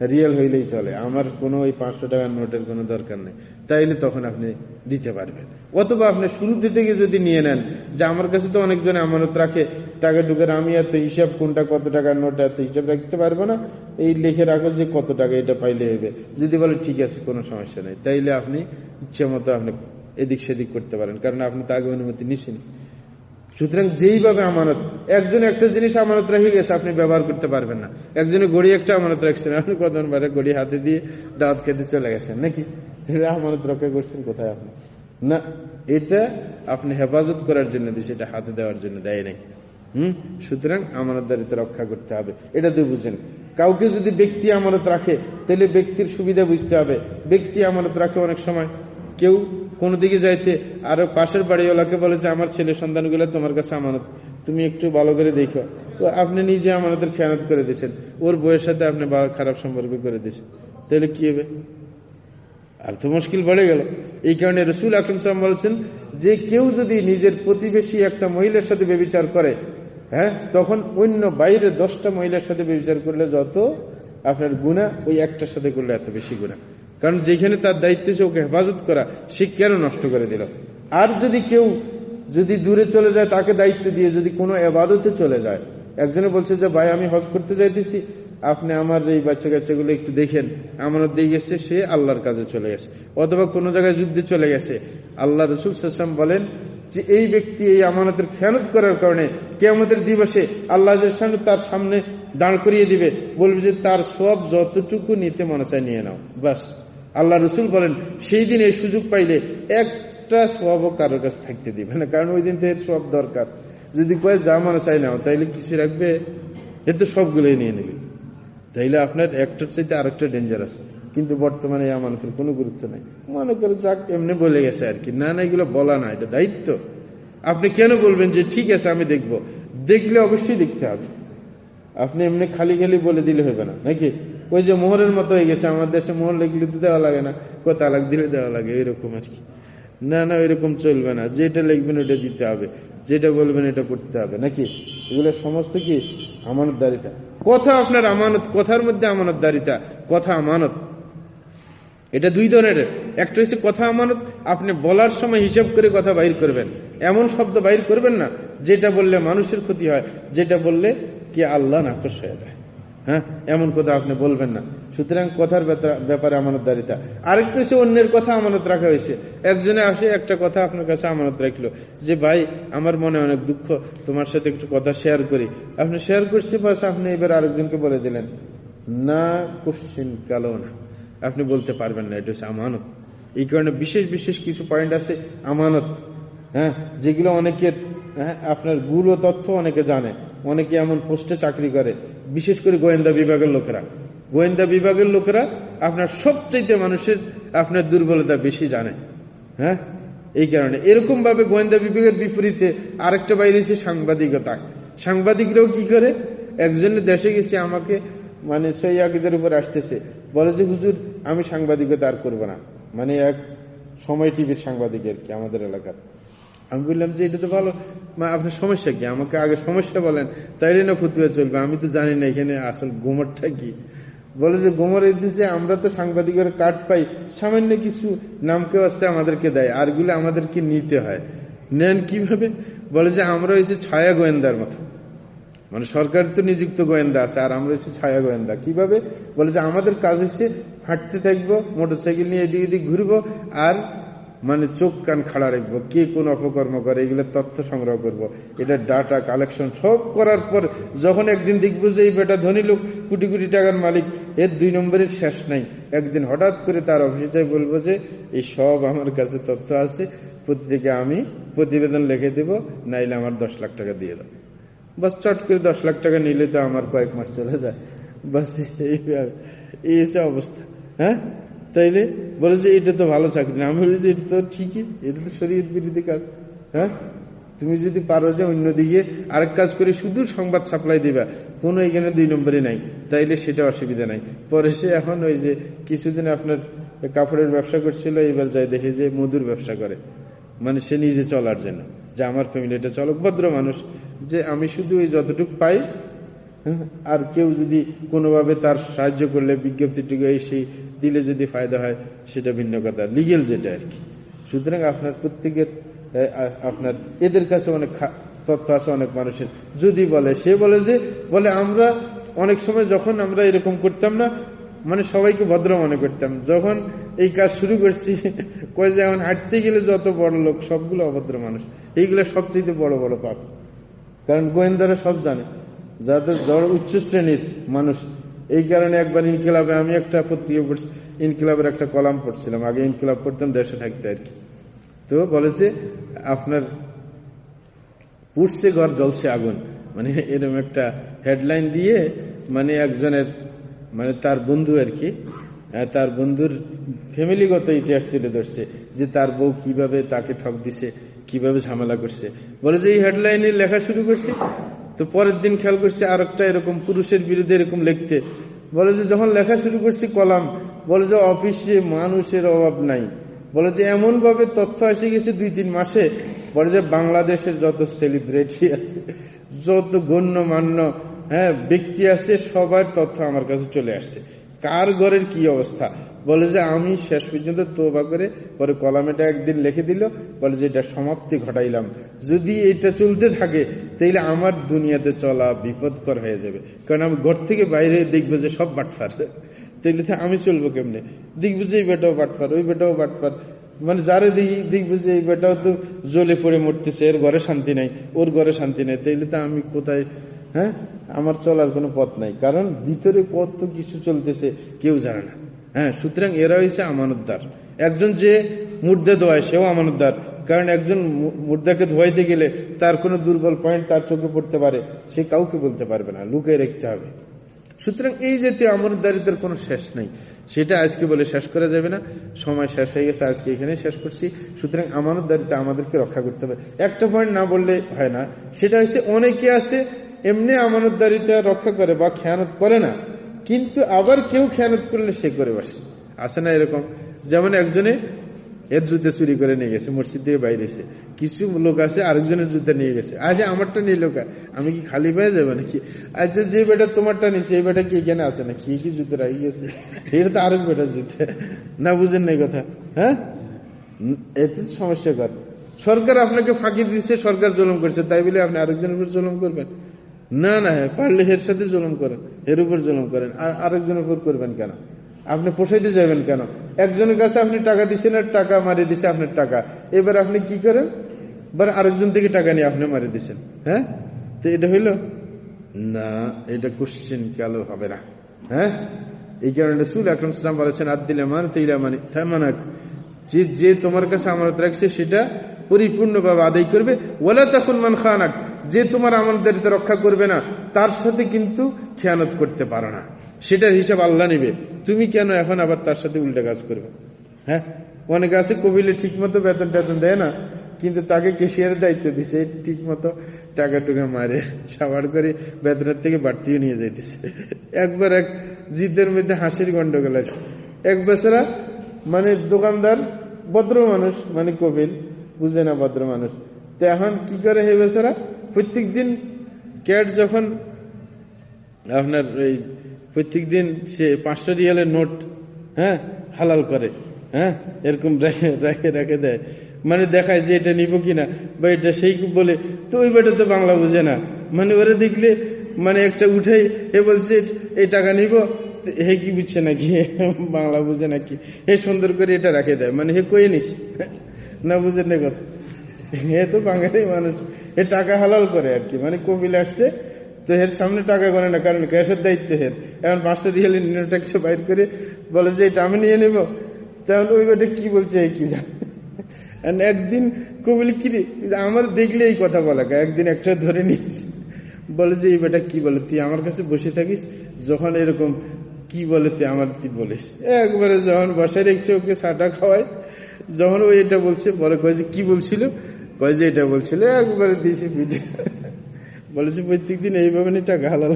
রিয়েল হইলেই চলে। আমার কোনো ওই পাঁচশো টাকার নোটের কোনো দরকার নেই। তাইলে তখন আপনি দিতে পারবেন। অথবা আপনি শুরুতে থেকে যদি নিয়ে নেন, যে আমার কাছে তো অনেকজন আমানত রাখে, টাকা ঢুকে আমি এত হিসাব কোনটা কত টাকার নোট, এত হিসাব রাখতে পারব না। এই লিখে রাখো যে কত টাকা এটা পাইলে হবে। যদি বলে ঠিক আছে, কোনো সমস্যা নেই। তাইলে আপনি ইচ্ছে মতো আপনি এদিক সেদিক করতে পারেন। কারণ আপনি তো আগে অনুমতি নিছেন সুতরাং যেইভাবে আমানত, একজন একটা জিনিস আমানত রেখে গেছে, আপনি ব্যবহার করতে পারবেন না। একজনে গড়ি একটা আমানত রাখছেন, আপনি কতবারে গড়ি হাতে দিয়ে দাঁত খেতে চলে গেছেন, নাকি? আমানত রক্ষা করছেন কোথায় আপনি? না, এটা আপনি হেফাজত করার জন্য দিয়েছে এটা হাতে দেওয়ার জন্য দেয় নাই। হম? সুতরাং আমানত আমানতদারিতে রক্ষা করতে হবে। এটা তো বুঝেন। কাউকে যদি ব্যক্তি আমানত রাখে, তাহলে ব্যক্তির সুবিধা বুঝতে হবে। ব্যক্তি আমানত রাখে অনেক সময়। কেউ কোনো দিকে যাইতে, আরও পাশের বাড়িওয়ালাকে বলে যে, আমার ছেলে সন্তানগুলো তোমার কাছে আমানত, তুমি একটু ভালো করে দেখো। তো আপনি নিজে আমাদের খেয়ানত করে দিয়েছেন। ওর বইয়ের সাথে আপনি খারাপ সম্পর্ক করে দিয়েছেন। তাহলে কি হবে? আর তো মুশকিল বেড়ে গেল। এই কারণে রসুল আকরম সাহেব বলছেন যে, কেউ যদি নিজের প্রতিবেশী একটা মহিলার সাথে বেবিচার করে হ্যাঁ তখন অন্য বাইরে দশটা মহিলার সাথে বেবিচার করলে যত আপনার গুণা ওই একটার সাথে করলে এত বেশি গুণা কারণ যেখানে তার দায়িত্ব ছিল ওকে হেফাজত করা, সে কেন নষ্ট করে দিল? আর যদি কেউ যদি দূরে চলে যায় তাকে দায়িত্ব দিয়ে যদি কোনো এবাদতে চলে যায়, একজনে বলছে যে, ভাই, আমি হজ করতে যাইতেছি, আপনি আমার এই বাচ্চা কাচ্চাগুলো একটু দেখেন। আমানত দিয়ে গেছে, সে আল্লাহর কাজে চলে গেছে। অথবা কোনো জায়গায় যুদ্ধে চলে গেছে। আল্লাহ রসুল সাল্লাম বলেন যে, এই ব্যক্তি এই আমানতের খেয়ানত করার কারণে কে কেয়ামতের দিবসে আল্লাহ তার সামনে দাঁড় করিয়ে দিবে। বলবে যে, তার সব যতটুকু নিতে মনে চায় নিয়ে নাও। বাস আল্লাহ রসুল বলেন, সেই দিন এই সুযোগ পাইলে একটা সবও কারোর কাছে থাকতে দিবে না, কারণ ওই দিন তো এর সব দরকার। যদি কয়ে, যা মনে চাই নাও তাইলে কিছু রাখবে? এ তো সবগুলোই নিয়ে নেবে। তাইলে আপনার একটার চাইতে আরেকটা আছে। কিন্তু বর্তমানে আমানতের কোনো গুরুত্ব নাই। মনে করে যাক, এমনি বলে গেছে আর কি। না না, এগুলো বলা না, এটা দায়িত্ব। আপনি কেন বলবেন যে, ঠিক আছে, আমি দেখব দেখলে অবশ্যই দেখতে হবে। আপনি এমনি খালি খালি বলে দিলে হবে না, নাকি? ওই যে মোহরের মতো হয়ে গেছে, আমার দেশে মোহর লিখলে তো দেওয়া লাগে না, কো তালাক দিলে দেওয়া লাগে, এরকম আর কি। না না ওইরকম চলবে না, যেটা লিখবেন ওটা দিতে হবে, যেটা বলবেন এটা করতে হবে, নাকি? এগুলো সমস্ত কি আমানতদারিতা? কথা আপনার আমানত, কথার মধ্যে আমানতদারিতা, কথা আমানত। এটা দুই ধরনের, একটা হচ্ছে কথা আমানত, আপনি বলার সময় হিসাব করে কথা বাইর করবেন। এমন শব্দ বাইর করবেন না, যেটা বললে মানুষের ক্ষতি হয়, যেটা বললে কি আল্লাহ নাকশ হয়ে যায়। হ্যাঁ? এমন কথা আপনি বলবেন না। সুতরাং কথার ব্যাপারে আমানতদারিতা। আরেকটু হচ্ছে অন্যের কথা আমানত রাখা হয়েছে। একজনে আসে, একটা কথা আপনার কাছে আমানত রাখল। যে, ভাই, আমার মনে অনেক দুঃখ। তোমার সাথে একটু কথা শেয়ার করি। আপনি শেয়ার করছি, বাস আপনি এবার আরেকজনকে বলে দিলেন। না কোশ্চিন কালো না। আপনি বলতে পারবেন না, এটা হচ্ছে আমানত। এই কারণে বিশেষ বিশেষ কিছু পয়েন্ট আছে আমানত। হ্যাঁ? যেগুলো অনেকের আপনারগুলো তথ্য অনেকে জানে, অনেকে এমন পোস্টে চাকরি করে, বিশেষ করে গোয়েন্দা বিভাগের লোকেরা। গোয়েন্দা বিভাগের লোকেরা আপনার সবচাইতে মানুষের আপনার দুর্বলতা বেশি জানে হ্যাঁ? এই কারণে। এরকম ভাবে গোয়েন্দা বিভাগের বিপরীতে আরেকটা বাইরে এসে সাংবাদিকতা। সাংবাদিকরাও কি করে? একজনের দেশে গেছে, আমাকে মানে সেই আকিদের উপর আসতেছে। বলে যে, হুজুর, আমি সাংবাদিকতা আর করব না। মানে এক সময় টিভির সাংবাদিক আর কি আমাদের এলাকার। আমি বললাম যে এটা তো ভালো। আপনার সমস্যা কি? আমাকে আগে সমস্যা বলেন, তাইলে না ফতুয়া চলবে। আমি তো জানি না এখানে আসল গোমরটা কি। বলে যে গোমর দিছে আমরা তো সাংবাদিকের কার্ড পাই। সামান্য কিছু নামকে আসতে আমাদেরকে দেয়। আরগুলো আমাদেরকে নিতে হয়। নেন কীভাবে? বলে যে আমরা হয়েছে ছায়া গোয়েন্দার মতো। মানে সরকার তো নিযুক্ত গোয়েন্দা আছে, আর আমরা হচ্ছে ছায়া গোয়েন্দা। কীভাবে? বলে যে আমাদের কাজ হচ্ছে হাঁটতে থাকব, মোটরসাইকেল নিয়ে এদিক এদিক ঘুরবো, আর মানে চোখ কান খাড়া রাখব, কে কোন অপকর্ম করে, এগুলো তথ্য সংগ্রহ করব। এটা ডাটা কালেকশন সব করার পর যখন একদিন দেখব যে এই বেটা ধনী লোক, কোটি কোটি টাকার মালিক, এর দুই নম্বরের শেষ নাই। একদিন হঠাৎ করে তার অফিসে বলব যে, এই সব আমার কাছে তথ্য আছে প্রত্যেকে আমি প্রতিবেদন লিখে দেব, নাইলে আমার দশ লাখ টাকা দিয়ে দাও। বাস চট করে দশ লাখ টাকা নিলে তো আমার কয়েক মাস চলে যায়। বাস এই অবস্থা হ্যাঁ? তাইলে বলে যে, এটা তো ভালো চাকরি। না আমি বলি যে, এটা তো ঠিকই, এটা তো শরীর বিরোধী কাজ। হ্যাঁ? তুমি যদি পারো যে অন্যদিকে আরেক কাজ করে শুধু সংবাদ সাপ্লাই দিবা, কোনো এখানে দুই নম্বরে নাই। তাইলে সেটা অসুবিধা নাই। পরে সে এখন ওই যে, কিছুদিন আপনার কাপড়ের ব্যবসা করছিল, এবার যাই দেখে যে, মধুর ব্যবসা করে। মানে সে নিজে চলার জন্য। যে, আমার ফ্যামিলিটা চলক ভদ্র মানুষ। যে, আমি শুধু ওই যতটুকু পাই আর কেউ যদি কোনোভাবে তার সাহায্য করলে, বিজ্ঞপ্তিটুকু এসে দিলে যদি ফায়দা হয়, সেটা ভিন্ন কথা। লিগেল যেটা আর কি। সুতরাং আপনার প্রত্যেকের আপনার, এদের কাছে অনেক তথ্য আছে অনেক মানুষের। যদি বলে, সে বলে যে, বলে আমরা অনেক সময় যখন আমরা এরকম করতাম না মানে সবাইকে ভদ্র মনে করতাম। যখন এই কাজ শুরু করছি, কয়ে যে এখন হাঁটতে গেলে যত বড় লোক, সবগুলো অভদ্র মানুষ। এইগুলো সবচেয়ে বড় বড় পাপ। কারণ গোয়েন্দারা সব জানে। যাদের জ্বর উচ্চ শ্রেণির মানুষ, এই কারণে একবার ইনকিলাবে আমি একটা পত্রিকা পড়ছি, ইনকিলাবের একটা কলাম পড়ছিলাম, আগে ইনকিলাব পড়তাম, দেশে থাকতে আর কি। তো বলেছে, আপনার পুড়ছে ঘর, জ্বলছে আগুন। মানে এরকম একটা হেডলাইন দিয়ে মানে একজনের মানে তার বন্ধু আর কি তার বন্ধুর ফ্যামিলিগত ইতিহাস তুলে ধরছে, যে তার বউ কীভাবে তাকে ঠক দিছে, কীভাবে ঝামেলা করছে। বলে যে এই হেডলাইনে লেখা শুরু করছে তো পরের দিন খেয়াল করছে আর একটা এরকম পুরুষের বিরুদ্ধে এরকম লিখতে। বলে যে, যখন লেখা শুরু করছি কলাম, বলে যে, অফিসে মানুষের অভাব নাই। বলে যে এমন ভাবে তথ্য এসে গেছে দুই তিন মাসে। বলে যে, বাংলাদেশের যত সেলিব্রিটি আছে, যত গণ্য মান্য হ্যাঁ ব্যক্তি আছে, সবার তথ্য আমার কাছে চলে আসছে। কার ঘরের কি অবস্থা? বলে যে আমি শেষ পর্যন্ত তোবা করে পরে কলামেটা একদিন লিখে দিল, বলে যে এটা সমাপ্তি ঘটাইলাম। যদি এটা চলতে থাকে, তাইলে আমার দুনিয়াতে চলা বিপদকর হয়ে যাবে। কারণ আমি ঘর থেকে বাইরে দেখব যে সব বাটফার। তাইলে আমি চলবো কেমনে? দেখব যে এই বেটাও বাটফার, ওই বেটাও বাটফার। মানে যারে দেখি, দেখব যে এই বেটাও তো জ্বলে পড়ে মরতেছে, এর ঘরে শান্তি নাই, ওর ঘরে শান্তি নাই। তাইলে তো আমি কোথায় হ্যাঁ? আমার চলার কোনো পথ নাই। কারণ ভিতরে কত কিছু চলতেছে, কেউ জানে না। হ্যাঁ সুতরাং এরা হয়েছে আমানতদার। একজন যে মুর্দে ধোয়ায় সেও আমানতদার। কারণ একজন মুর্দাকে ধোয়াইতে গেলে তার কোনো দুর্বল পয়েন্ট তার চোখে পড়তে পারে, সে কাউকে বলতে পারবে না, লুকে রাখতে হবে। সুতরাং এই জাতীয় আমানতদারিতার কোনো শেষ নেই। সেটা আজকে বলে শেষ করা যাবে না। সময় শেষ হয়ে গেছে, আজকে এখানে শেষ করছি। সুতরাং আমানতদারিতা আমাদেরকে রক্ষা করতে হবে। একটা পয়েন্ট না বললে হয় না। সেটা হচ্ছে অনেকে আছে, এমনি আমানতদারিতা রক্ষা করে বা খেয়ানত করে না। কিন্তু আবার কেউ খেয়ানত করলে সে করে বসে। আসে না এরকম? যেমন একজনে এর জুতে চুরি করে নিয়ে গেছে, মসজিদ থেকে বাইরে এসে। কিছু লোক আছে, আরেকজনের জুতে নিয়ে গেছে। আজ আমারটা নিয়ে লোক আমি কি খালি পেয়ে যাব নাকি? আচ্ছা যে বেটা তোমারটা নিচ্ছে এই বেটা কি এখানে আছে না কি কি জুতে রাখি গেছে? এটা তো আরেক বেটার জুতে। না বুঝেন না কথা। হ্যাঁ? এতে সমস্যা কর? সরকার আপনাকে ফাঁকি দিচ্ছে সরকার জলম করছে। তাই বলে আপনি আরেকজনের উপর জলম করবেন? না না পারলে এর সাথে জলম করেন এর উপর জলম করেন। আর আরেকজনের উপর করবেন কেন? আপনি পোষাইতে যাবেন কেন? একজনের কাছে আপনি টাকা দিচ্ছেন আর টাকা মারিয়ে দিচ্ছে আপনার টাকা। এবার আপনি কি করেন? এবার আরেকজন থেকে টাকা নিয়ে আপনি মারিয়ে দিচ্ছেন হ্যাঁ? তো এটা হইল, না, এটা কোশ্চেন কালো হবে না হ্যাঁ? এই কারণে সুল আকরম ইসলাম বলেছেন আদিলে মান তৈলা মানে যে তোমার কাছে আমানত রাখছে সেটা পরিপূর্ণভাবে আদায় করবে। ওলা তখন মান খানাক, যে তোমার আমাদের রক্ষা করবে না, তার সাথে কিন্তু খেয়ানত করতে পারো না। সেটার হিসাব আল্লাহ নিবে। তুমি কেন এখন আবার তার সাথে উল্টা কাজ করবে? হ্যাঁ? অনেকে আছে কবিলে ঠিক মতো বেতন টেতন দেয় না, কিন্তু তাকে কেশিয়ারের দায়িত্ব দিছে ঠিক মতো টাকা টুকা মারে সাবার করে বেতনের থেকে বাড়তিও নিয়ে যাইতেছে। একবার এক জিদের মধ্যে হাসির গন্ডগোল আছে। এক বেচারা মানে দোকানদার, ভদ্র মানুষ মানে কবিল বুঝে না ভদ্র মানুষ। তো এখন কি করে হে বেচারা? প্রত্যেক দিন ক্যাট যখন আপনার এই প্রত্যেক দিন সে পাঁচশো রিয়ালের নোট হ্যাঁ হালাল করে হ্যাঁ এরকম রেখে রেখে দেয়। মানে দেখায় যে এটা নিব কিনা, বা এটা সেই বলে, তো ওই বেটা তো বাংলা বুঝে না। মানে ওরা দেখলে মানে একটা উঠেই এ বলছে, এই টাকা নিব। হে কি বুঝছে নাকি? বাংলা বুঝে নাকি? হে সুন্দর করে এটা রাখে দেয়। মানে হে কয়ে নিস। না বুঝে না কথা। হে তো বাঙালি মানুষ। এ টাকা হালাল করে আর কি। মানে কপিল আসছে, তো এর সামনে টাকা করে না, কারণ ক্যাশের দায়িত্ব হের এখন পাঁচশো রিয়ালি ট্যাক্সে বাইর করে বলে যে, এটা আমি নিয়ে নেব। তাহলে ওই বেটা কি বলছে এই কি জান। একদিন কবিল কি আমার দেখলে এই কথা বলা একদিন একটা ধরে নিয়েছি। বলে যে, এই বেটা কি বলে? তুই আমার কাছে বসে থাকিস, যখন এরকম কি বলে তুই আমার তুই বলিস। একবারে যখন বসায় রেখেছে, ওকে চাটা খাওয়ায়। যখন ও এটা বলছে পরে কয়ে যে, কি বলছিল? কয়ে যে, এটা বলছিল একবারে দিয়েছে পিঠে বলেছে, প্রত্যেক দিন এইভাবে টাকা হালাল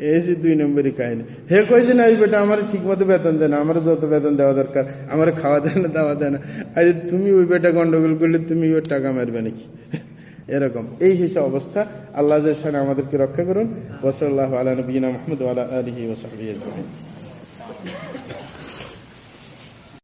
এসে দুই নম্বরই কাহিনী। হে কয়েছে না, এই বেটা আমার ঠিক মতো বেতন দেয় না, আমার যত বেতন দেওয়া দরকার, আমার খাওয়া দেয় না, দাওয়া দেয় না। আরে, তুমি ওই বেটা গন্ডগোল করলে তুমি ওর টাকা মারবে নাকি? এরকম। এই হিসেবে অবস্থা। আল্লাহ আমাদেরকে রক্ষা করুন। ওসল্লাহ আলা নবীনা মাহমুদ আলা আলহি ওসাহ